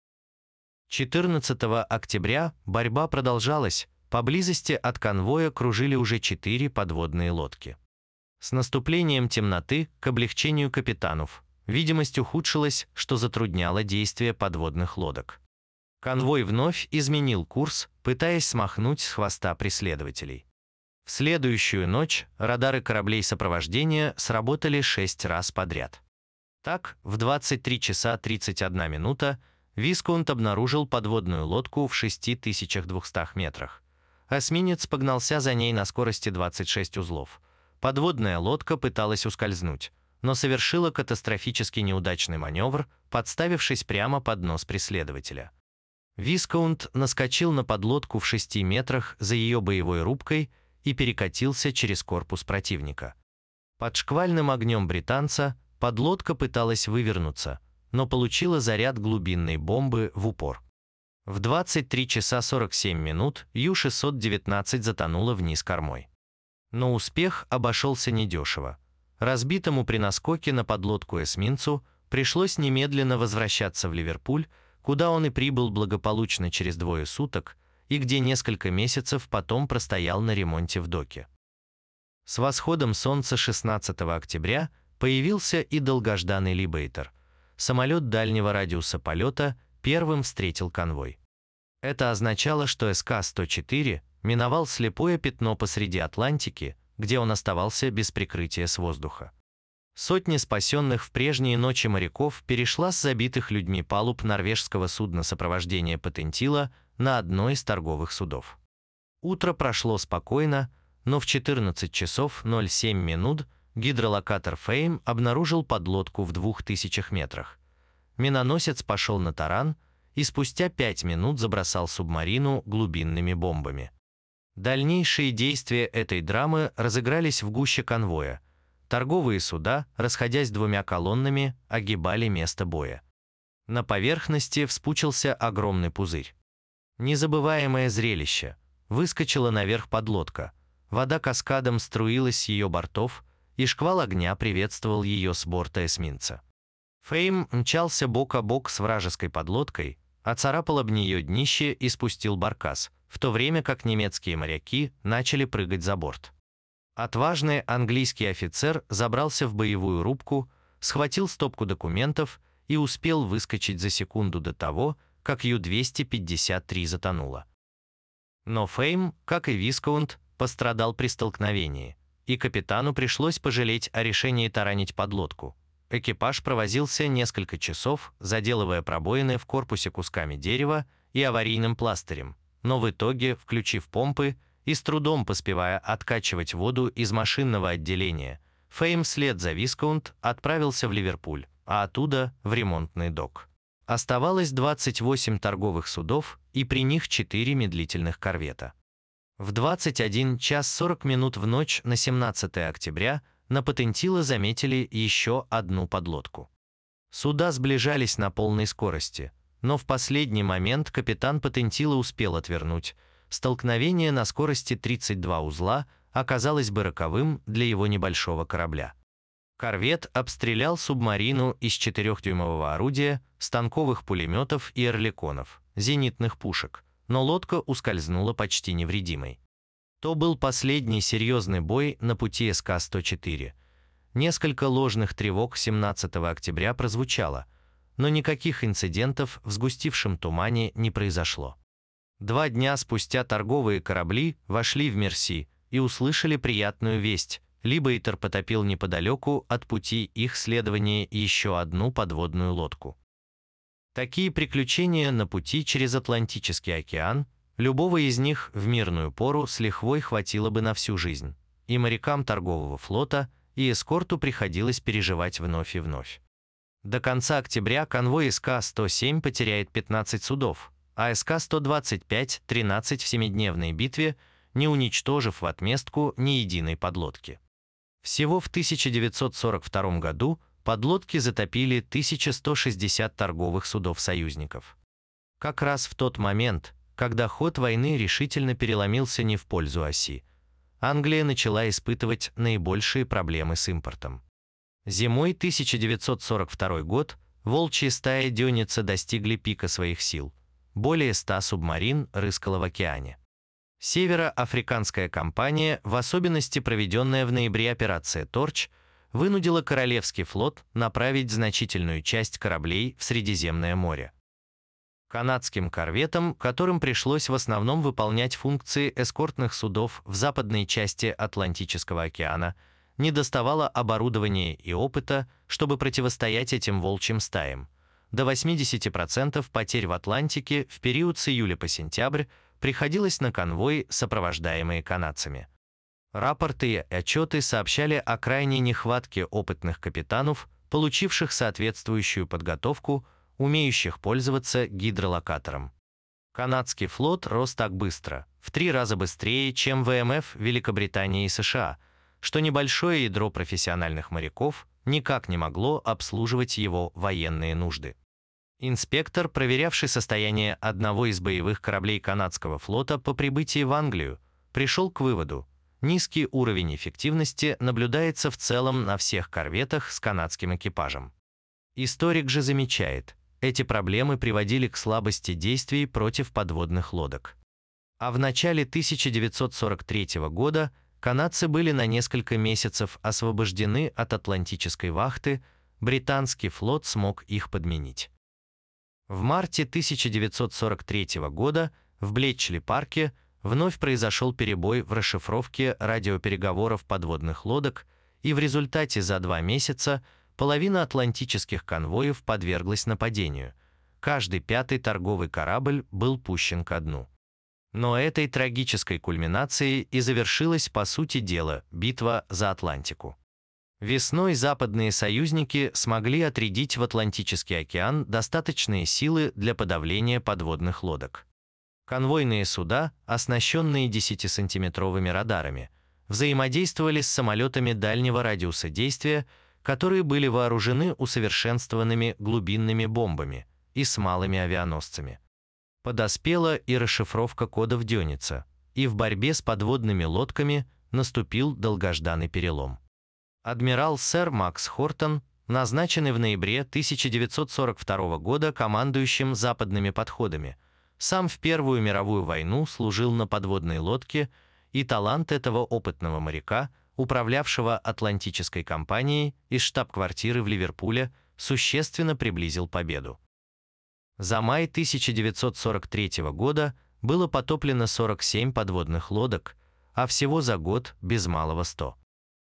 14 октября борьба продолжалась, Поблизости от конвоя кружили уже четыре подводные лодки. С наступлением темноты к облегчению капитанов видимость ухудшилась, что затрудняло действие подводных лодок. Конвой вновь изменил курс, пытаясь смахнуть с хвоста преследователей. В следующую ночь радары кораблей сопровождения сработали шесть раз подряд. Так, в 23 часа 31 минута Висконт обнаружил подводную лодку в 6200 метрах. Эсминец погнался за ней на скорости 26 узлов. Подводная лодка пыталась ускользнуть, но совершила катастрофически неудачный маневр, подставившись прямо под нос преследователя. Вискаунт наскочил на подлодку в 6 метрах за ее боевой рубкой и перекатился через корпус противника. Под шквальным огнем британца подлодка пыталась вывернуться, но получила заряд глубинной бомбы в упор. В 23 часа 47 минут Ю-619 затонула вниз кормой. Но успех обошелся недешево. Разбитому при наскоке на подлодку эсминцу пришлось немедленно возвращаться в Ливерпуль, куда он и прибыл благополучно через двое суток и где несколько месяцев потом простоял на ремонте в доке. С восходом солнца 16 октября появился и долгожданный Либейтер. Самолет дальнего радиуса полета первым встретил конвой. Это означало, что СК-104 миновал слепое пятно посреди Атлантики, где он оставался без прикрытия с воздуха. Сотни спасенных в прежние ночи моряков перешла с забитых людьми палуб норвежского судна сопровождения Патентила на одно из торговых судов. Утро прошло спокойно, но в 14 часов 07 минут гидролокатор «Фейм» обнаружил подлодку в двух тысячах метрах. Миноносец пошел на таран и спустя пять минут забросал субмарину глубинными бомбами. Дальнейшие действия этой драмы разыгрались в гуще конвоя. Торговые суда, расходясь двумя колоннами, огибали место боя. На поверхности вспучился огромный пузырь. Незабываемое зрелище. Выскочила наверх подлодка. Вода каскадом струилась с ее бортов, и шквал огня приветствовал ее с борта эсминца. Фейм мчался бок о бок с вражеской подлодкой, оцарапал об нее днище и спустил баркас, в то время как немецкие моряки начали прыгать за борт. Отважный английский офицер забрался в боевую рубку, схватил стопку документов и успел выскочить за секунду до того, как Ю-253 затонула. Но Фейм, как и Вискаунт, пострадал при столкновении, и капитану пришлось пожалеть о решении таранить подлодку, Экипаж провозился несколько часов, заделывая пробоины в корпусе кусками дерева и аварийным пластырем, но в итоге, включив помпы и с трудом поспевая откачивать воду из машинного отделения, Фейм вслед за Вискаунт отправился в Ливерпуль, а оттуда в ремонтный док. Оставалось 28 торговых судов и при них 4 медлительных корвета. В 21 час 40 минут в ночь на 17 октября на Патентила заметили еще одну подлодку. Суда сближались на полной скорости, но в последний момент капитан Патентила успел отвернуть. Столкновение на скорости 32 узла оказалось бы роковым для его небольшого корабля. Корвет обстрелял субмарину из 4-дюймового орудия, станковых пулеметов и орликонов, зенитных пушек, но лодка ускользнула почти невредимой. То был последний серьезный бой на пути СК-104. Несколько ложных тревог 17 октября прозвучало, но никаких инцидентов в сгустившем тумане не произошло. Два дня спустя торговые корабли вошли в Мерси и услышали приятную весть. Либейтер потопил неподалеку от пути их следования еще одну подводную лодку. Такие приключения на пути через Атлантический океан Любого из них в мирную пору с лихвой хватило бы на всю жизнь. И морякам торгового флота, и эскорту приходилось переживать вновь и вновь. До конца октября конвой СК-107 потеряет 15 судов, а СК-125 – 13 в семидневной битве, не уничтожив в отместку ни единой подлодки. Всего в 1942 году подлодки затопили 1160 торговых судов союзников. Как раз в тот момент, когда ход войны решительно переломился не в пользу оси. Англия начала испытывать наибольшие проблемы с импортом. Зимой 1942 год волчьи стаи Дёница достигли пика своих сил. Более 100 субмарин рыскало в океане. Североафриканская компания, в особенности проведенная в ноябре операция «Торч», вынудила Королевский флот направить значительную часть кораблей в Средиземное море. Канадским корветам, которым пришлось в основном выполнять функции эскортных судов в западной части Атлантического океана, не доставало оборудования и опыта, чтобы противостоять этим волчьим стаям. До 80% потерь в Атлантике в период с июля по сентябрь приходилось на конвой, сопровождаемые канадцами. Рапорты и отчеты сообщали о крайней нехватке опытных капитанов, получивших соответствующую подготовку – умеющих пользоваться гидролокатором. Канадский флот рос так быстро, в три раза быстрее, чем ВМФ Великобритании и США, что небольшое ядро профессиональных моряков никак не могло обслуживать его военные нужды. Инспектор, проверявший состояние одного из боевых кораблей канадского флота по прибытии в Англию, пришел к выводу, низкий уровень эффективности наблюдается в целом на всех корветах с канадским экипажем. Историк же замечает, эти проблемы приводили к слабости действий против подводных лодок. А в начале 1943 года канадцы были на несколько месяцев освобождены от Атлантической вахты, британский флот смог их подменить. В марте 1943 года в Блетчли-парке вновь произошел перебой в расшифровке радиопереговоров подводных лодок, и в результате за два месяца половина атлантических конвоев подверглась нападению. Каждый пятый торговый корабль был пущен ко дну. Но этой трагической кульминацией и завершилась, по сути дела, битва за Атлантику. Весной западные союзники смогли отрядить в Атлантический океан достаточные силы для подавления подводных лодок. Конвойные суда, оснащенные 10-сантиметровыми радарами, взаимодействовали с самолетами дальнего радиуса действия, которые были вооружены усовершенствованными глубинными бомбами и с малыми авианосцами. Подоспела и расшифровка кодов Дёница, и в борьбе с подводными лодками наступил долгожданный перелом адмирал сэр Макс Хортон, назначенный в ноябре 1942 года командующим западными подходами, сам в Первую мировую войну служил на подводной лодке, и талант этого опытного моряка, управлявшего Атлантической компанией из штаб-квартиры в Ливерпуле, существенно приблизил победу. За май 1943 года было потоплено 47 подводных лодок, а всего за год без малого 100.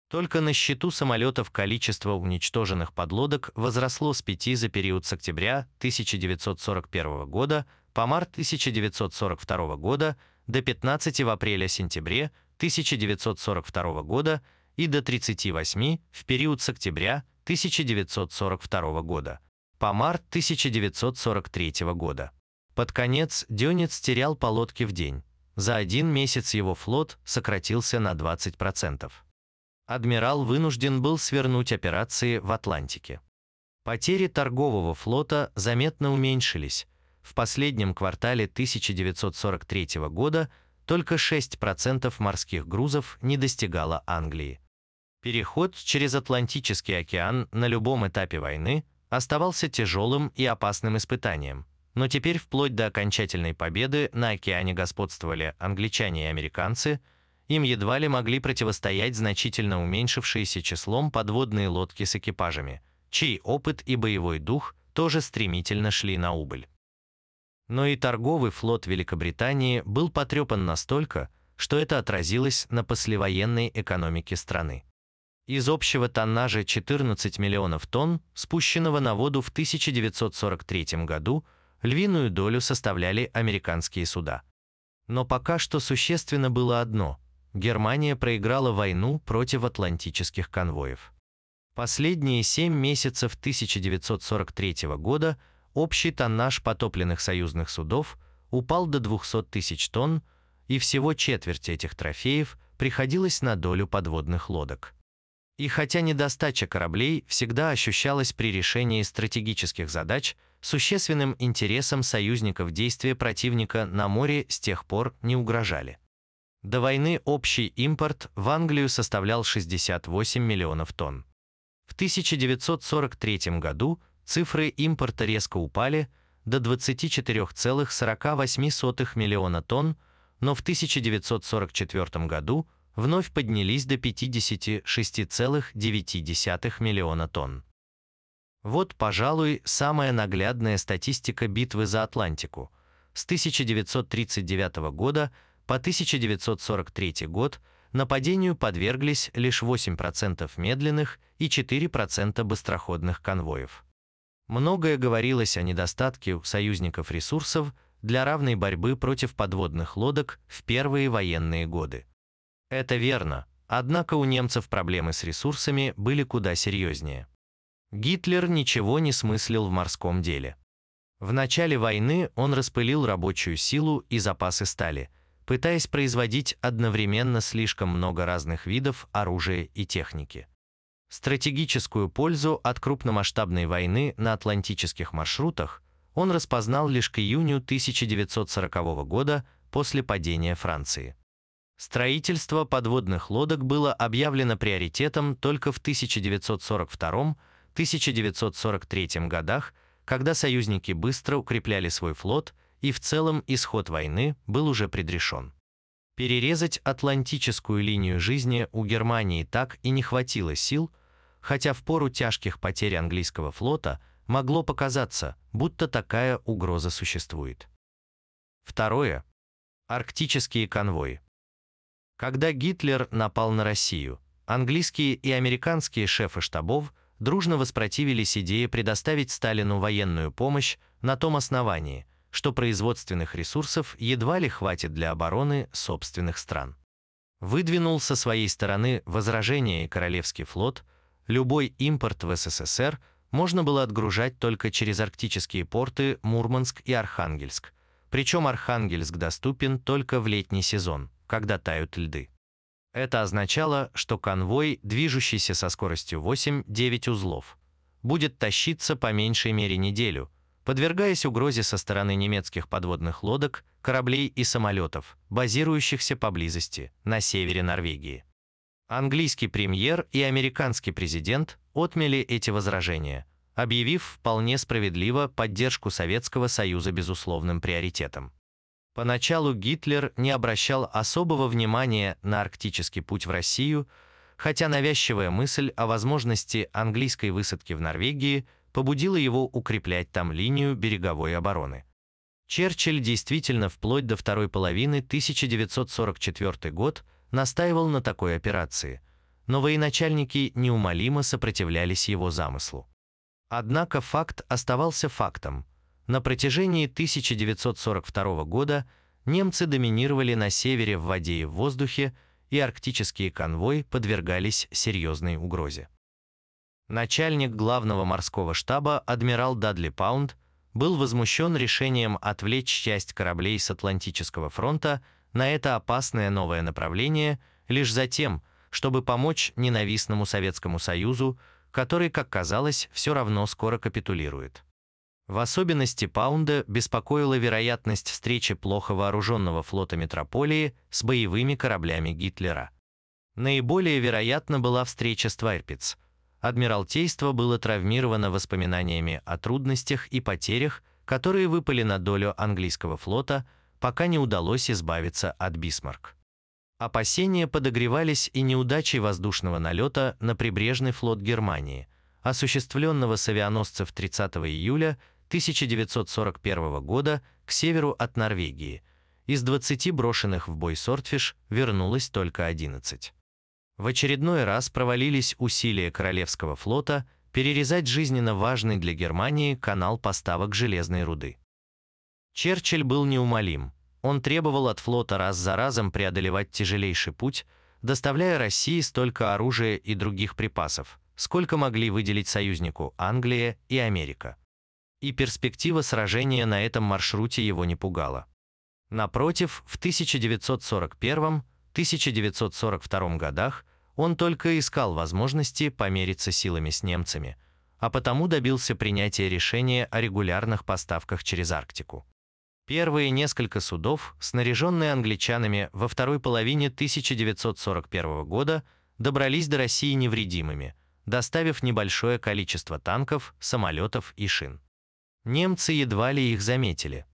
Только на счету самолетов количество уничтоженных подлодок возросло с 5 за период с октября 1941 года по март 1942 года до 15 в апреле-сентябре 1942 года и до 38 в период с октября 1942 года по март 1943 года. Под конец Дёнец терял по лодке в день. За один месяц его флот сократился на 20% адмирал вынужден был свернуть операции в Атлантике. Потери торгового флота заметно уменьшились. В последнем квартале 1943 года только 6% морских грузов не достигало Англии. Переход через Атлантический океан на любом этапе войны оставался тяжелым и опасным испытанием, но теперь вплоть до окончательной победы на океане господствовали англичане и американцы – им едва ли могли противостоять значительно уменьшившиеся числом подводные лодки с экипажами, чей опыт и боевой дух тоже стремительно шли на убыль. Но и торговый флот Великобритании был потрепан настолько, что это отразилось на послевоенной экономике страны. Из общего тоннажа 14 миллионов тонн, спущенного на воду в 1943 году, львиную долю составляли американские суда. Но пока что существенно было одно Германия проиграла войну против атлантических конвоев. Последние семь месяцев 1943 года общий тоннаж потопленных союзных судов упал до 200 тысяч тонн, и всего четверть этих трофеев приходилось на долю подводных лодок. И хотя недостача кораблей всегда ощущалась при решении стратегических задач, существенным интересам союзников действия противника на море с тех пор не угрожали. До войны общий импорт в Англию составлял 68 миллионов тонн. В 1943 году цифры импорта резко упали до 24,48 миллиона тонн, но в 1944 году вновь поднялись до 56,9 миллиона тонн. Вот, пожалуй, самая наглядная статистика битвы за Атлантику. С 1939 года по 1943 год нападению подверглись лишь 8% медленных и 4% быстроходных конвоев. Многое говорилось о недостатке у союзников ресурсов для равной борьбы против подводных лодок в первые военные годы. Это верно, однако у немцев проблемы с ресурсами были куда серьезнее. Гитлер ничего не смыслил в морском деле. В начале войны он распылил рабочую силу и запасы стали – пытаясь производить одновременно слишком много разных видов оружия и техники. Стратегическую пользу от крупномасштабной войны на атлантических маршрутах он распознал лишь к июню 1940 года после падения Франции. Строительство подводных лодок было объявлено приоритетом только в 1942-1943 годах, когда союзники быстро укрепляли свой флот и в целом исход войны был уже предрешен. Перерезать Атлантическую линию жизни у Германии так и не хватило сил, хотя в пору тяжких потерь английского флота могло показаться, будто такая угроза существует. Второе. Арктические конвои. Когда Гитлер напал на Россию, английские и американские шефы штабов дружно воспротивились идее предоставить Сталину военную помощь на том основании, что производственных ресурсов едва ли хватит для обороны собственных стран. Выдвинул со своей стороны возражение и Королевский флот, любой импорт в СССР можно было отгружать только через арктические порты Мурманск и Архангельск, причем Архангельск доступен только в летний сезон, когда тают льды. Это означало, что конвой, движущийся со скоростью 8-9 узлов, будет тащиться по меньшей мере неделю, подвергаясь угрозе со стороны немецких подводных лодок, кораблей и самолетов, базирующихся поблизости, на севере Норвегии. Английский премьер и американский президент отмели эти возражения, объявив вполне справедливо поддержку Советского Союза безусловным приоритетом. Поначалу Гитлер не обращал особого внимания на арктический путь в Россию, хотя навязчивая мысль о возможности английской высадки в Норвегии побудила его укреплять там линию береговой обороны. Черчилль действительно вплоть до второй половины 1944 год настаивал на такой операции, но военачальники неумолимо сопротивлялись его замыслу. Однако факт оставался фактом. На протяжении 1942 года немцы доминировали на севере в воде и в воздухе, и арктические конвои подвергались серьезной угрозе. Начальник главного морского штаба адмирал Дадли Паунд был возмущен решением отвлечь часть кораблей с Атлантического фронта на это опасное новое направление лишь за тем, чтобы помочь ненавистному Советскому Союзу который, как казалось, все равно скоро капитулирует. В особенности Паунда беспокоила вероятность встречи плохо вооруженного флота метрополии с боевыми кораблями Гитлера. Наиболее вероятна была встреча с Твайрпиц. Адмиралтейство было травмировано воспоминаниями о трудностях и потерях, которые выпали на долю английского флота, пока не удалось избавиться от Бисмарк. Опасения подогревались и неудачей воздушного налета на прибрежный флот Германии, осуществленного с авианосцев 30 июля 1941 года к северу от Норвегии. Из 20 брошенных в бой «Суордфиш» вернулось только 11. В очередной раз провалились усилия Королевского флота перерезать жизненно важный для Германии канал поставок железной руды. Черчилль был неумолим – он требовал от флота раз за разом преодолевать тяжелейший путь, доставляя России столько оружия и других припасов, сколько могли выделить союзнику Англия и Америка. И перспектива сражения на этом маршруте его не пугала. Напротив, в 1941-1942 годах он только искал возможности помериться силами с немцами, а потому добился принятия решения о регулярных поставках через Арктику. Первые несколько судов, снаряженные англичанами во второй половине 1941 года, добрались до России невредимыми, доставив небольшое количество танков, самолетов и шин. Немцы едва ли их заметили.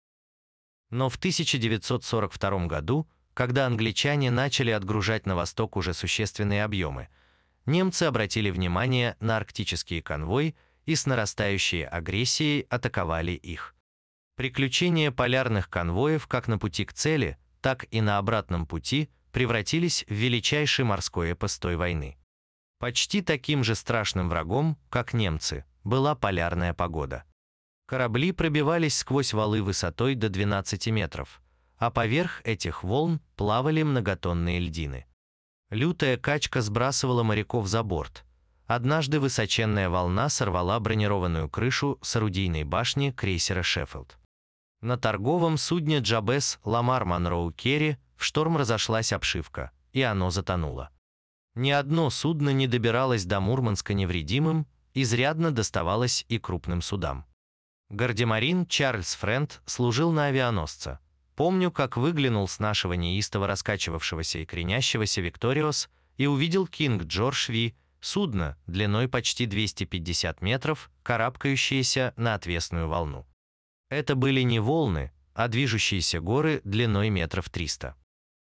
Но в 1942 году, когда англичане начали отгружать на восток уже существенные объемы, немцы обратили внимание на арктические конвои и с нарастающей агрессией атаковали их. Приключения полярных конвоев как на пути к цели, так и на обратном пути превратились в величайший морской эпос той войны. Почти таким же страшным врагом, как немцы, была полярная погода. Корабли пробивались сквозь валы высотой до 12 метров, а поверх этих волн плавали многотонные льдины. Лютая качка сбрасывала моряков за борт. Однажды высоченная волна сорвала бронированную крышу с орудийной башни крейсера «Шеффилд». На торговом судне Джабес Ламар Монроу Керри в шторм разошлась обшивка, и оно затонуло. Ни одно судно не добиралось до Мурманска невредимым, изрядно доставалось и крупным судам. Гардемарин Чарльз Френд служил на авианосце. Помню, как выглянул с нашего неистово раскачивавшегося и кренящегося Викториос и увидел Кинг Джордж Ви, судно длиной почти 250 метров, карабкающееся на отвесную волну. Это были не волны, а движущиеся горы длиной метров 300.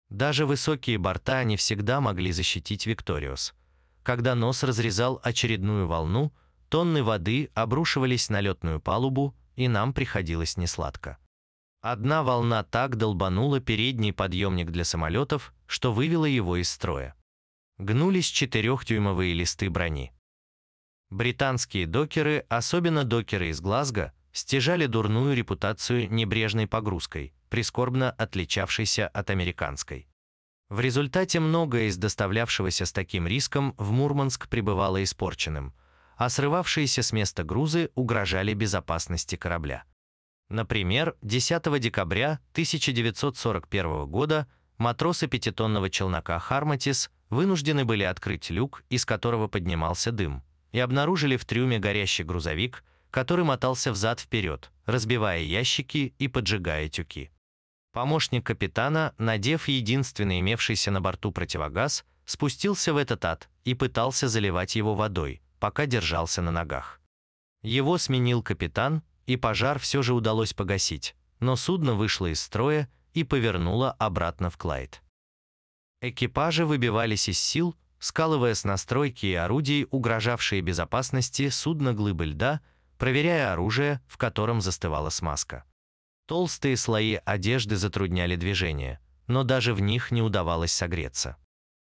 Даже высокие борта не всегда могли защитить «Викториус». Когда нос разрезал очередную волну, тонны воды обрушивались на летную палубу, и нам приходилось несладко. Одна волна так долбанула передний подъемник для самолетов, что вывела его из строя. Гнулись четырехдюймовые листы брони. Британские докеры, особенно докеры из Глазго, стяжали дурную репутацию небрежной погрузкой, прискорбно отличавшейся от американской. В результате многое из доставлявшегося с таким риском в Мурманск пребывало испорченным, а срывавшиеся с места грузы угрожали безопасности корабля. Например, 10 декабря 1941 года матросы пятитонного челнока «Харматис» вынуждены были открыть люк, из которого поднимался дым, и обнаружили в трюме горящий грузовик, который мотался взад-вперед, разбивая ящики и поджигая тюки. Помощник капитана, надев единственный имевшийся на борту противогаз, спустился в этот ад и пытался заливать его водой, пока держался на ногах. Его сменил капитан, и пожар все же удалось погасить, но судно вышло из строя и повернуло обратно в Клайд. Экипажи выбивались из сил, скалывая с настройки и орудий, угрожавшие безопасности судна глыбы льда, проверяя оружие, в котором застывала смазка. Толстые слои одежды затрудняли движение, но даже в них не удавалось согреться.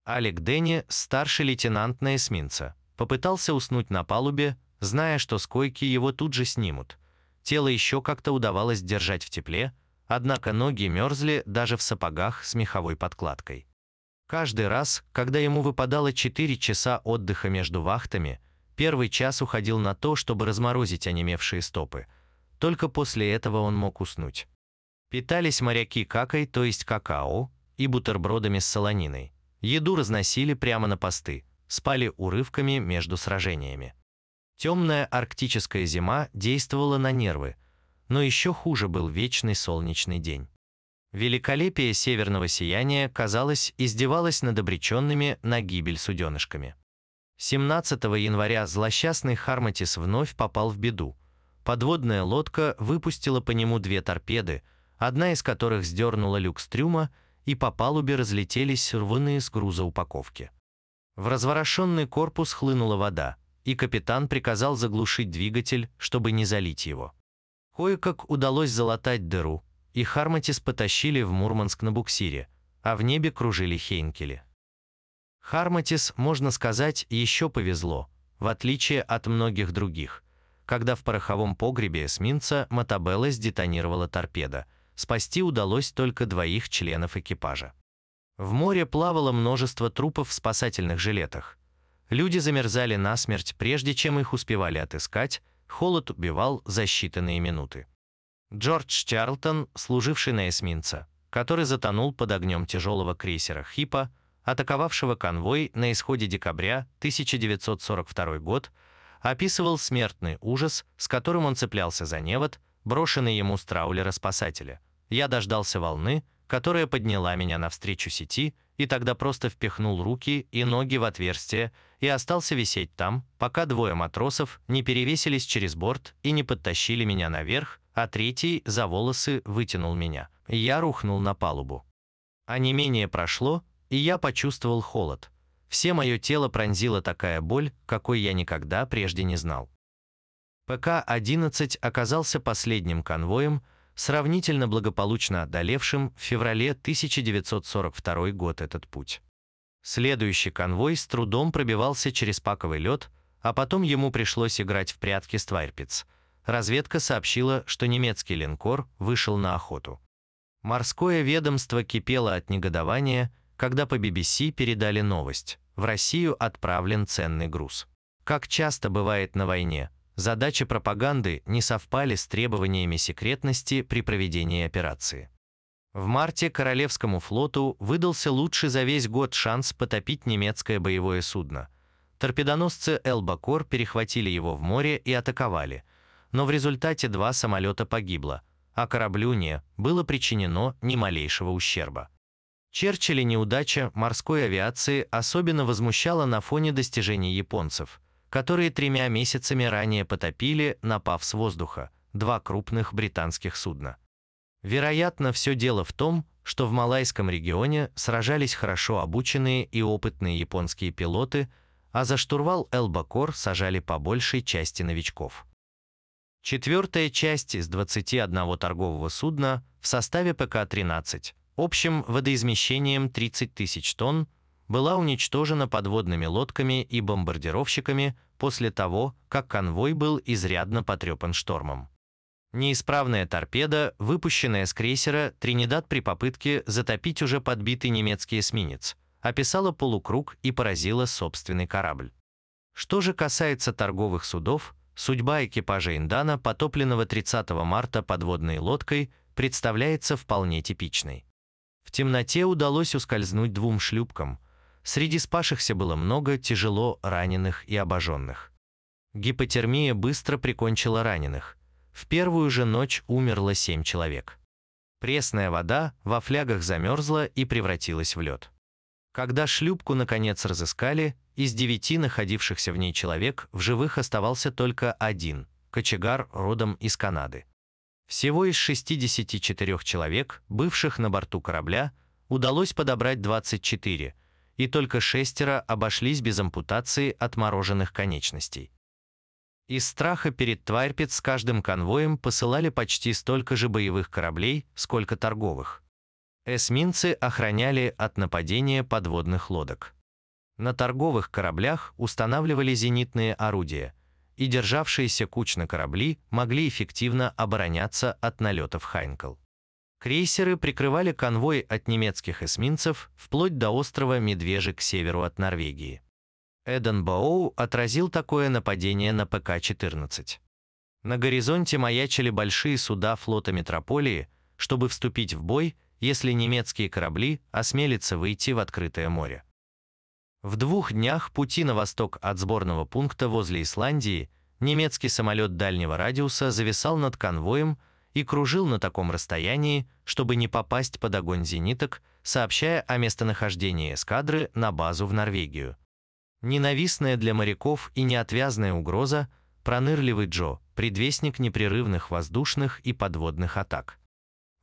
Алек Дэнни, старший лейтенант на эсминца, попытался уснуть на палубе, зная, что с койки его тут же снимут. Тело еще как-то удавалось держать в тепле, однако ноги мерзли даже в сапогах с меховой подкладкой. Каждый раз, когда ему выпадало 4 часа отдыха между вахтами, первый час уходил на то, чтобы разморозить онемевшие стопы – только после этого он мог уснуть. Питались моряки какой, то есть какао, и бутербродами с солониной. Еду разносили прямо на посты, спали урывками между сражениями. Темная арктическая зима действовала на нервы, но еще хуже был вечный солнечный день. Великолепие северного сияния, казалось, издевалось над обреченными на гибель суденышками. 17 января злосчастный Харматис вновь попал в беду, подводная лодка выпустила по нему две торпеды, одна из которых сдернула люк с трюма, и по палубе разлетелись рваные с груза упаковки. В разворошенный корпус хлынула вода, и капитан приказал заглушить двигатель, чтобы не залить его. Кое-как удалось залатать дыру, и Харматис потащили в Мурманск на буксире, а в небе кружили Хейнкели. Харматис, можно сказать, еще повезло, в отличие от многих других – когда в пороховом погребе эсминца Мотобелла сдетонировала торпеда. Спасти удалось только двоих членов экипажа. В море плавало множество трупов в спасательных жилетах. Люди замерзали насмерть, прежде чем их успевали отыскать, холод убивал за считанные минуты. Джордж Чарлтон, служивший на эсминца, который затонул под огнем тяжелого крейсера «Хипа», атаковавшего конвой на исходе декабря 1942 год, описывал смертный ужас, с которым он цеплялся за невод, брошенный ему с траулера-спасателя. Я дождался волны, которая подняла меня навстречу сети, и тогда просто впихнул руки и ноги в отверстие и остался висеть там, пока двое матросов не перевесились через борт и не подтащили меня наверх, а третий за волосы вытянул меня. Я рухнул на палубу. А не менее прошло, и я почувствовал холод – все мое тело пронзила такая боль, какой я никогда прежде не знал. ПК-11 оказался последним конвоем, сравнительно благополучно одолевшим в феврале 1942 год этот путь. Следующий конвой с трудом пробивался через паковый лед, а потом ему пришлось играть в прятки с Твайрпиц. Разведка сообщила, что немецкий линкор вышел на охоту. Морское ведомство кипело от негодования, когда по BBC передали новость. В Россию отправлен ценный груз. Как часто бывает на войне, задачи пропаганды не совпали с требованиями секретности при проведении операции. В марте Королевскому флоту выдался лучший за весь год шанс потопить немецкое боевое судно. Торпедоносцы «Элбакор» перехватили его в море и атаковали, но в результате два самолета погибло, а кораблю не было причинено ни малейшего ущерба. Черчилля неудача морской авиации особенно возмущала на фоне достижений японцев, которые тремя месяцами ранее потопили, напав с воздуха, два крупных британских судна. Вероятно, все дело в том, что в Малайском регионе сражались хорошо обученные и опытные японские пилоты, а за штурвал Элбакор сажали по большей части новичков. Четвертая часть из 21 торгового судна в составе ПК-13, общим водоизмещением 30 тысяч тонн, была уничтожена подводными лодками и бомбардировщиками после того, как конвой был изрядно потрепан штормом. Неисправная торпеда, выпущенная с крейсера «Тринидад» при попытке затопить уже подбитый немецкий эсминец, описала полукруг и поразила собственный корабль. Что же касается торговых судов, судьба экипажа Индана, потопленного 30 марта подводной лодкой, представляется вполне типичной. В темноте удалось ускользнуть двум шлюпкам. Среди спасшихся было много тяжело раненых и обожженных. Гипотермия быстро прикончила раненых. В первую же ночь умерло семь человек. Пресная вода во флягах замерзла и превратилась в лед. Когда шлюпку наконец разыскали, из девяти находившихся в ней человек в живых оставался только один – кочегар родом из Канады. Всего из 64 человек, бывших на борту корабля, удалось подобрать 24, и только шестеро обошлись без ампутации отмороженных конечностей. Из страха перед Твайрпет с каждым конвоем посылали почти столько же боевых кораблей, сколько торговых. Эсминцы охраняли от нападения подводных лодок. На торговых кораблях устанавливали зенитные орудия, и державшиеся кучно корабли могли эффективно обороняться от налетов Хайнкл. Крейсеры прикрывали конвой от немецких эсминцев вплоть до острова Медвежий к северу от Норвегии. Эдинборо отразил такое нападение на ПК-14. На горизонте маячили большие суда флота метрополии, чтобы вступить в бой, если немецкие корабли осмелятся выйти в открытое море. В двух днях пути на восток от сборного пункта возле Исландии немецкий самолет дальнего радиуса зависал над конвоем и кружил на таком расстоянии, чтобы не попасть под огонь зениток, сообщая о местонахождении эскадры на базу в Норвегию. Ненавистная для моряков и неотвязная угроза, пронырливый Джо, предвестник непрерывных воздушных и подводных атак.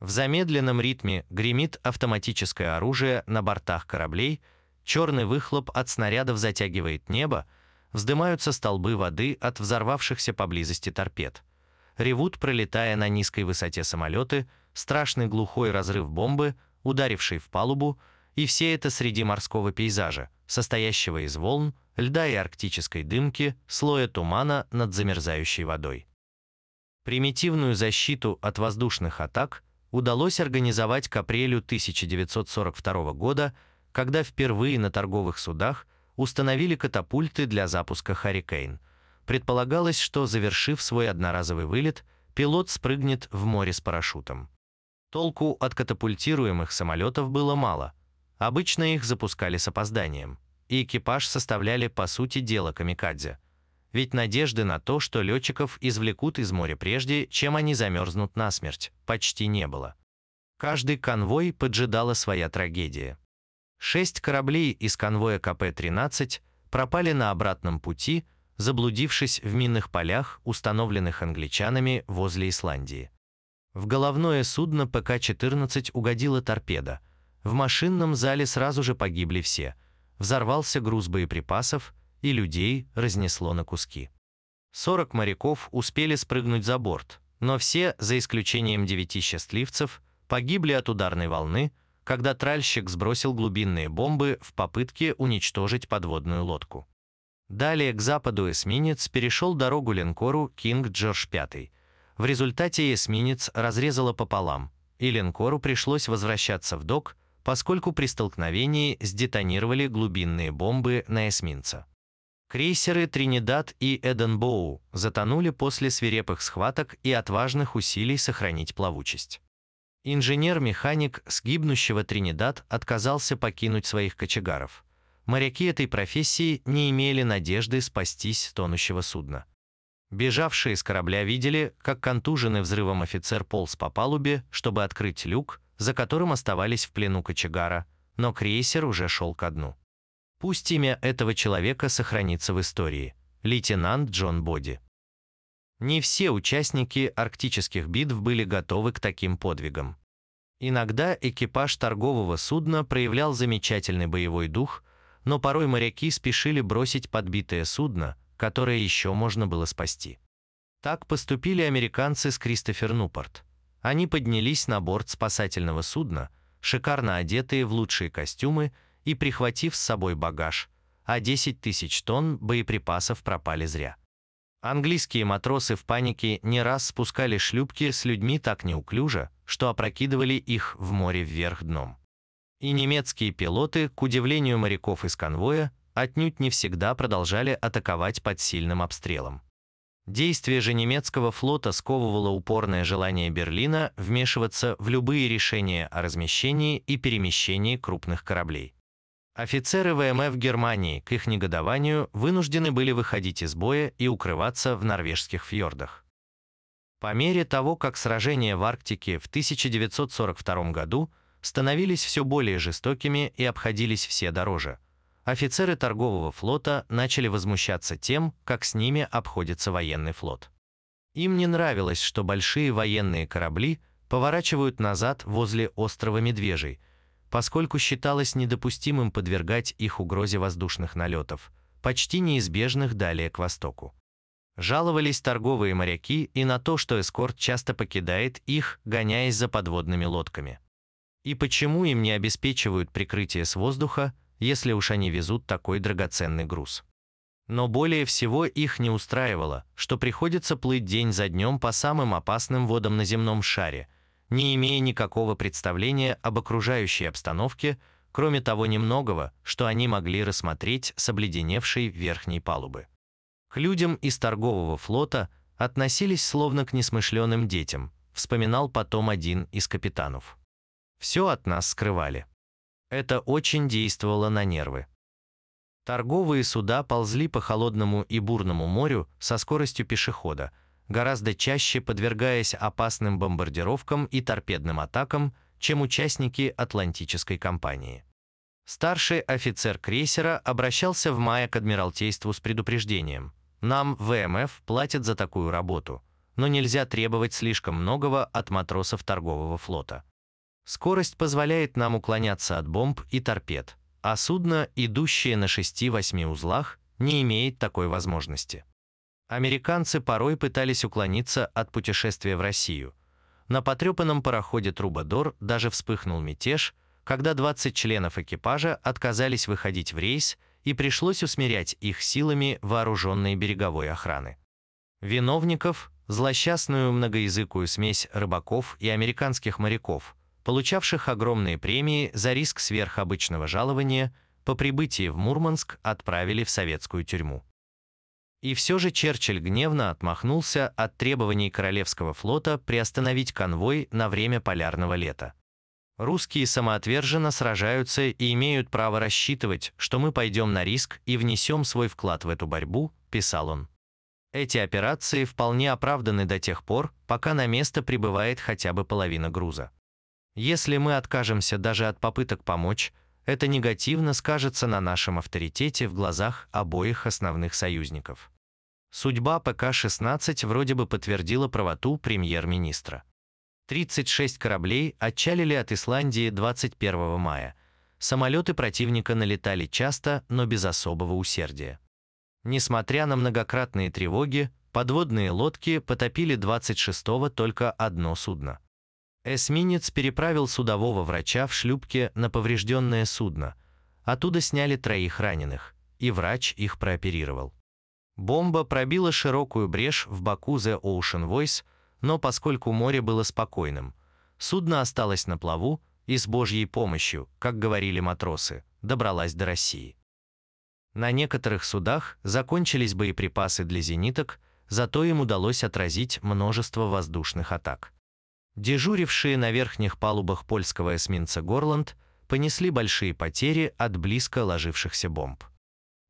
В замедленном ритме гремит автоматическое оружие на бортах кораблей, черный выхлоп от снарядов затягивает небо, вздымаются столбы воды от взорвавшихся поблизости торпед. Ревут, пролетая на низкой высоте самолеты, страшный глухой разрыв бомбы, ударивший в палубу, и все это среди морского пейзажа, состоящего из волн, льда и арктической дымки, слоя тумана над замерзающей водой. Примитивную защиту от воздушных атак удалось организовать к апрелю 1942 года, когда впервые на торговых судах установили катапульты для запуска «Харрикейн». Предполагалось, что, завершив свой одноразовый вылет, пилот спрыгнет в море с парашютом. Толку от катапультируемых самолетов было мало, Обычно их запускали с опозданием, и экипаж составляли по сути дела камикадзе. Ведь надежды на то, что летчиков извлекут из моря прежде, чем они замерзнут насмерть, почти не было. Каждый конвой поджидала своя трагедия. Шесть кораблей из конвоя КП-13 пропали на обратном пути, заблудившись в минных полях, установленных англичанами возле Исландии. В головное судно ПК-14 угодила торпеда – в машинном зале сразу же погибли все. Взорвался груз боеприпасов, и людей разнесло на куски. 40 моряков успели спрыгнуть за борт, но все, за исключением девяти счастливцев, погибли от ударной волны, когда тральщик сбросил глубинные бомбы в попытке уничтожить подводную лодку. Далее к западу эсминец перешел дорогу линкору «Кинг Джордж V». В результате эсминец разрезало пополам, и линкору пришлось возвращаться в док, поскольку при столкновении сдетонировали глубинные бомбы на эсминца. Крейсеры «Тринидад» и «Эденбоу» затонули после свирепых схваток и отважных усилий сохранить плавучесть. Инженер-механик с гибнущего «Тринидад» отказался покинуть своих кочегаров. Моряки этой профессии не имели надежды спастись тонущего судна. Бежавшие с корабля видели, как контуженный взрывом офицер полз по палубе, чтобы открыть люк, за которым оставались в плену кочегара, но крейсер уже шел ко дну. Пусть имя этого человека сохранится в истории. Лейтенант Джон Боди. Не все участники арктических битв были готовы к таким подвигам. Иногда экипаж торгового судна проявлял замечательный боевой дух, но порой моряки спешили бросить подбитое судно, которое еще можно было спасти. Так поступили американцы с Кристофер Нупорт. Они поднялись на борт спасательного судна, шикарно одетые в лучшие костюмы и прихватив с собой багаж, а 10 тысяч тонн боеприпасов пропали зря. Английские матросы в панике не раз спускали шлюпки с людьми так неуклюже, что опрокидывали их в море вверх дном. И немецкие пилоты, к удивлению моряков из конвоя, отнюдь не всегда продолжали атаковать под сильным обстрелом. Действие же немецкого флота сковывало упорное желание Берлина вмешиваться в любые решения о размещении и перемещении крупных кораблей. Офицеры ВМФ Германии к их негодованию вынуждены были выходить из боя и укрываться в норвежских фьордах. По мере того, как сражения в Арктике в 1942 году становились все более жестокими и обходились все дороже – офицеры торгового флота начали возмущаться тем, как с ними обходится военный флот. Им не нравилось, что большие военные корабли поворачивают назад возле острова Медвежий, поскольку считалось недопустимым подвергать их угрозе воздушных налетов, почти неизбежных далее к востоку. Жаловались торговые моряки и на то, что эскорт часто покидает их, гоняясь за подводными лодками. И почему им не обеспечивают прикрытие с воздуха, если уж они везут такой драгоценный груз. Но более всего их не устраивало, что приходится плыть день за днем по самым опасным водам на земном шаре, не имея никакого представления об окружающей обстановке, кроме того немногого, что они могли рассмотреть с обледеневшей верхней палубы. К людям из торгового флота относились словно к несмышленым детям, вспоминал потом один из капитанов. Все от нас скрывали. Это очень действовало на нервы. Торговые суда ползли по холодному и бурному морю со скоростью пешехода, гораздо чаще подвергаясь опасным бомбардировкам и торпедным атакам, чем участники Атлантической кампании. Старший офицер крейсера обращался в мае к Адмиралтейству с предупреждением. «Нам, ВМФ, платят за такую работу, но нельзя требовать слишком многого от матросов торгового флота. Скорость позволяет нам уклоняться от бомб и торпед, а судно, идущее на 6-8 узлах, не имеет такой возможности. Американцы порой пытались уклониться от путешествия в Россию. На потрепанном пароходе «Трубадор» даже вспыхнул мятеж, когда 20 членов экипажа отказались выходить в рейс и пришлось усмирять их силами вооруженной береговой охраны. Виновников, злосчастную многоязыкую смесь рыбаков и американских моряков, получавших огромные премии за риск сверхобычного жалования, по прибытии в Мурманск отправили в советскую тюрьму. И все же Черчилль гневно отмахнулся от требований Королевского флота приостановить конвой на время полярного лета. Русские самоотверженно сражаются и имеют право рассчитывать, что мы пойдем на риск и внесем свой вклад в эту борьбу, писал он. Эти операции вполне оправданы до тех пор, пока на место прибывает хотя бы половина груза. Если мы откажемся даже от попыток помочь, это негативно скажется на нашем авторитете в глазах обоих основных союзников. Судьба ПК-16 вроде бы подтвердила правоту премьер-министра. 36 кораблей отчалили от Исландии 21 мая. Самолеты противника налетали часто, но без особого усердия. Несмотря на многократные тревоги, подводные лодки потопили 26-го только одно судно. Эсминец переправил судового врача в шлюпке на поврежденное судно. Оттуда сняли троих раненых, и врач их прооперировал. Бомба пробила широкую брешь в боку The Ocean Voice, но поскольку море было спокойным, судно осталось на плаву и с Божьей помощью, как говорили матросы, добралась до России. На некоторых судах закончились боеприпасы для зениток, зато им удалось отразить множество воздушных атак. Дежурившие на верхних палубах польского эсминца «Горланд» понесли большие потери от близко ложившихся бомб.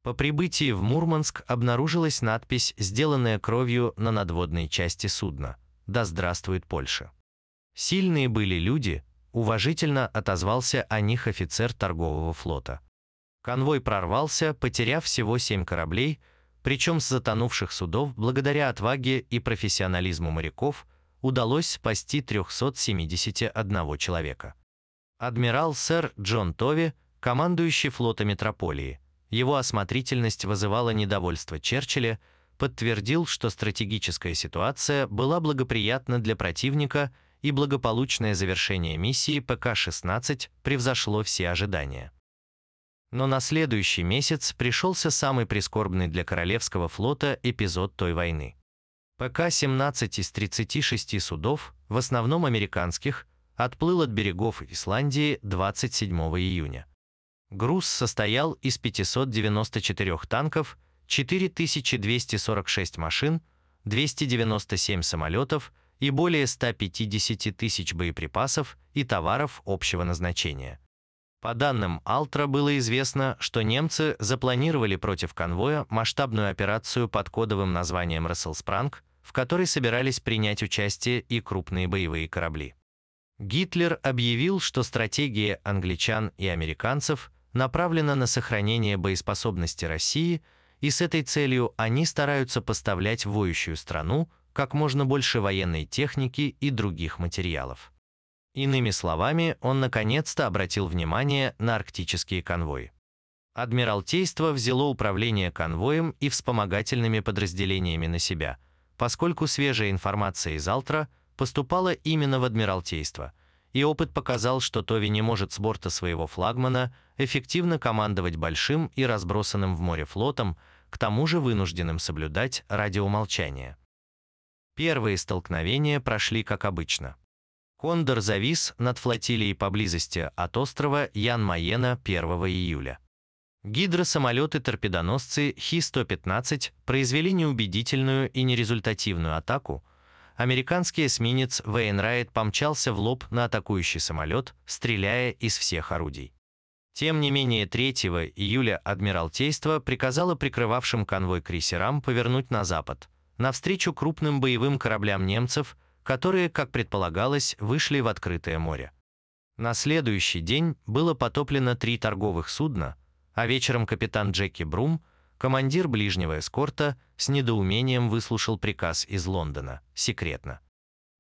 По прибытии в Мурманск обнаружилась надпись, сделанная кровью на надводной части судна «Да здравствует Польша». Сильные были люди, уважительно отозвался о них офицер торгового флота. Конвой прорвался, потеряв всего семь кораблей, причем с затонувших судов, благодаря отваге и профессионализму моряков – удалось спасти 371 человека. Адмирал сэр Джон Тови, командующий флота метрополии, его осмотрительность вызывала недовольство Черчилля, подтвердил, что стратегическая ситуация была благоприятна для противника и благополучное завершение миссии ПК-16 превзошло все ожидания. Но на следующий месяц пришелся самый прискорбный для Королевского флота эпизод той войны. ПК-17 из 36 судов, в основном американских, отплыл от берегов Исландии 27 июня. Груз состоял из 594 танков, 4246 машин, 297 самолетов и более 150 тысяч боеприпасов и товаров общего назначения. По данным Алтра было известно, что немцы запланировали против конвоя масштабную операцию под кодовым названием «Расселспранг», в которой собирались принять участие и крупные боевые корабли. Гитлер объявил, что стратегия англичан и американцев направлена на сохранение боеспособности России, и с этой целью они стараются поставлять в воющую страну как можно больше военной техники и других материалов. Иными словами, он наконец-то обратил внимание на арктические конвои. Адмиралтейство взяло управление конвоем и вспомогательными подразделениями на себя, поскольку свежая информация из Алтра поступала именно в Адмиралтейство, и опыт показал, что Тови не может с борта своего флагмана эффективно командовать большим и разбросанным в море флотом, к тому же вынужденным соблюдать радиоумолчание. Первые столкновения прошли как обычно. Кондор завис над флотилией поблизости от острова Ян-Майена 1 июля. Гидросамолеты-торпедоносцы Хи-115 произвели неубедительную и нерезультативную атаку. Американский эсминец Вейнрайт помчался в лоб на атакующий самолет, стреляя из всех орудий. Тем не менее, 3 июля Адмиралтейство приказало прикрывавшим конвой крейсерам повернуть на запад, навстречу крупным боевым кораблям немцев – которые, как предполагалось, вышли в открытое море. На следующий день было потоплено три торговых судна, а вечером капитан Джеки Брум, командир ближнего эскорта, с недоумением выслушал приказ из Лондона, секретно.